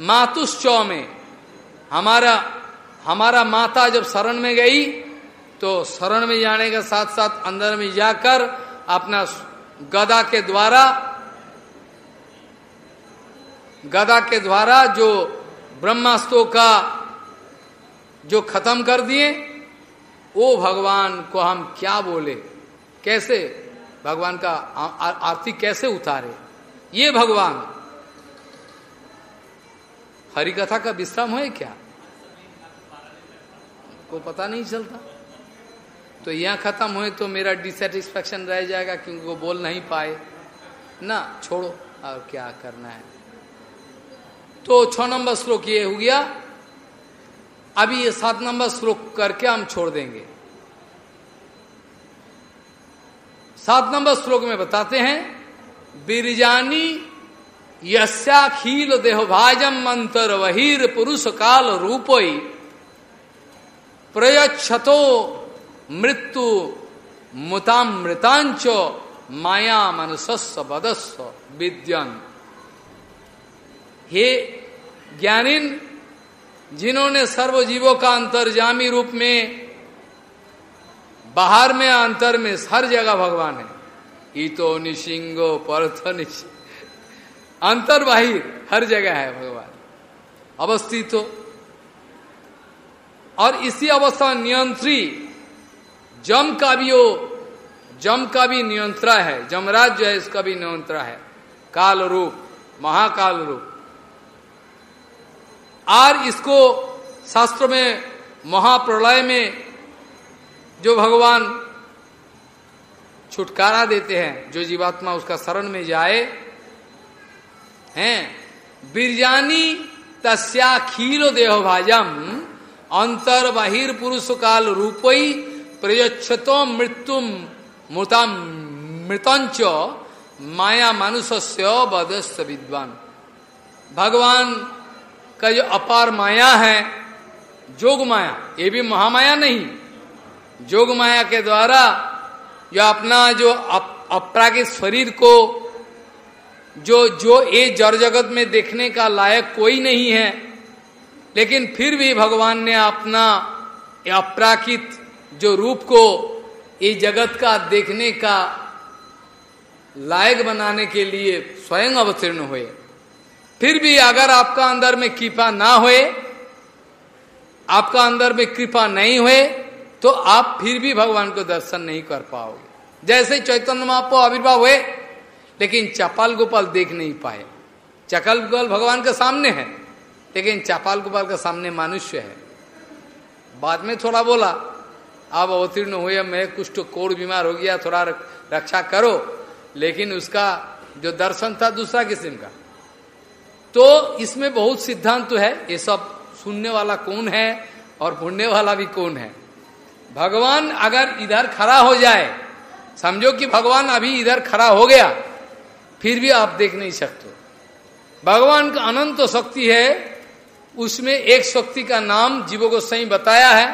मातुश्चौ में हमारा हमारा माता जब शरण में गई तो शरण में जाने के साथ साथ अंदर में जाकर अपना गदा के द्वारा, गदा के द्वारा जो ब्रह्मास्त्रों का जो खत्म कर दिए वो भगवान को हम क्या बोले? कैसे? भगवान का आरती कैसे उतारे? ये भगवान। हरि कथा का विश्राम है क्या? को पता नहीं चलता। तो यहाँ खत्म हुए तो मेरा डिसेटिस्फेक्शन रह जाएगा क्योंकि वो बोल नहीं पाए। ना, छोड़ो। और क्या करना है? तो छ नंबर श्लोक ये हो गया। अभी ये सात नंबर श्लोक करके हम छोड़ देंगे। सात नंबर श्लोक में बताते हैं, बिरजानी यस्याखील देहभाजम अंतर वहीर पुरुष काल रूपई, प्रयच्छतो मृत्यु मुतामृतांच माया मनुष्य बदस्व विद्यन। हे ज्ञानिन जिन्होंने सर्वजीवों का अंतर्जामी रूप में, बाहर में, अंतर में, हर जगह भगवान है। ईतो निशिंगो पर्थ अंतर बाहिर, हर जगह है भगवान। अवस्थित। हो और इसी अवस्था नियंत्री, जम का भी हो जम का भी नियंत्रा है, जमराज जो है, इसका भी नियंत्रा है। काल रूप महाकाल रूप और इसको शास्त्र में, महाप्रलय में जो भगवान छुटकारा देते हैं, जो जीवात्मा उसका शरण में जाए, हैं। बिरजानी तस्याखीलो देह भाजम अंतर बाहिर पुरुष काल रूपई प्रयच्छतो मृत्यु मूर्ता मृतंच, माया मनुष्य बदस्त विद्वान। भगवान का जो अपार माया है, जोग माया, ये भी महामाया नहीं। जोग माया के द्वारा जो अपना जो अपरागिक शरीर को जो जो ये जड़ जगत में देखने का लायक कोई नहीं है, लेकिन फिर भी भगवान ने अपना अपराकित जो रूप को ये जगत का देखने का लायक बनाने के लिए स्वयं अवतीर्ण हुए। फिर भी अगर आपका अंदर में कृपा ना होए, आपका अंदर में कृपा नहीं हुए तो आप फिर भी भगवान को दर्शन नहीं कर पाओगे। जैसे चैतन्य महापो आविर्भाव हुए, लेकिन चपाल गोपाल देख नहीं पाए। चकल गोपाल भगवान के सामने है, लेकिन चपाल गोपाल के सामने मनुष्य है। बाद में थोड़ा बोला आप अवतीर्ण हुए मैं कुछ तो कोड़ बीमार हो गया, थोड़ा रक्षा करो। लेकिन उसका जो दर्शन था, दूसरा किस्म का। तो इसमें बहुत सिद्धांत तो है, ये सब सुनने वाला कौन है और पुण्य वाला भी कौन है। भगवान अगर इधर खड़ा हो जाए, समझो कि भगवान अभी इधर खड़ा हो गया, फिर भी आप देख नहीं सकते। भगवान का अनंत तो शक्ति है, उसमें एक शक्ति का नाम जीवो को सही बताया है,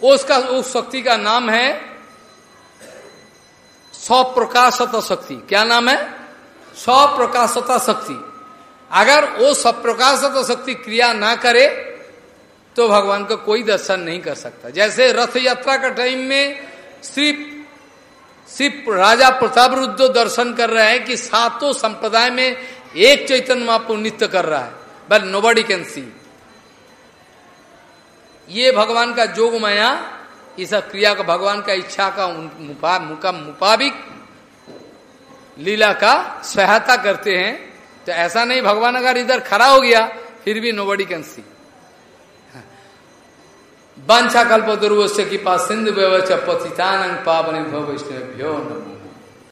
उसका उस शक्ति का नाम है स्वप्रकाशता शक्ति। क्या नाम है? स्वप्रकाशता शक्ति। अगर वो स्वप्रकाशता शक्ति क्रिया ना करे तो भगवान का को कोई दर्शन नहीं कर सकता। जैसे रथ यात्रा का टाइम में सिर्फ़ सिर्फ़ राजा प्रताप रुद्र दर्शन कर रहे हैं कि सातों संप्रदाय में एक चैतन्य महापुर नित्य कर रहा है। But nobody can see ये भगवान का जोग माया, इस क्रिया का भगवान का इच्छा का मुताबिक लीला का सहायता करते हैं। तो ऐसा नहीं, भगवान अगर इधर खड़ा हो गया, फिर भी नोबडी कैन सी बांछा कल्प दुर्वश्य की पास सिंधु व्यवस्था पावन वैष्णव नमो।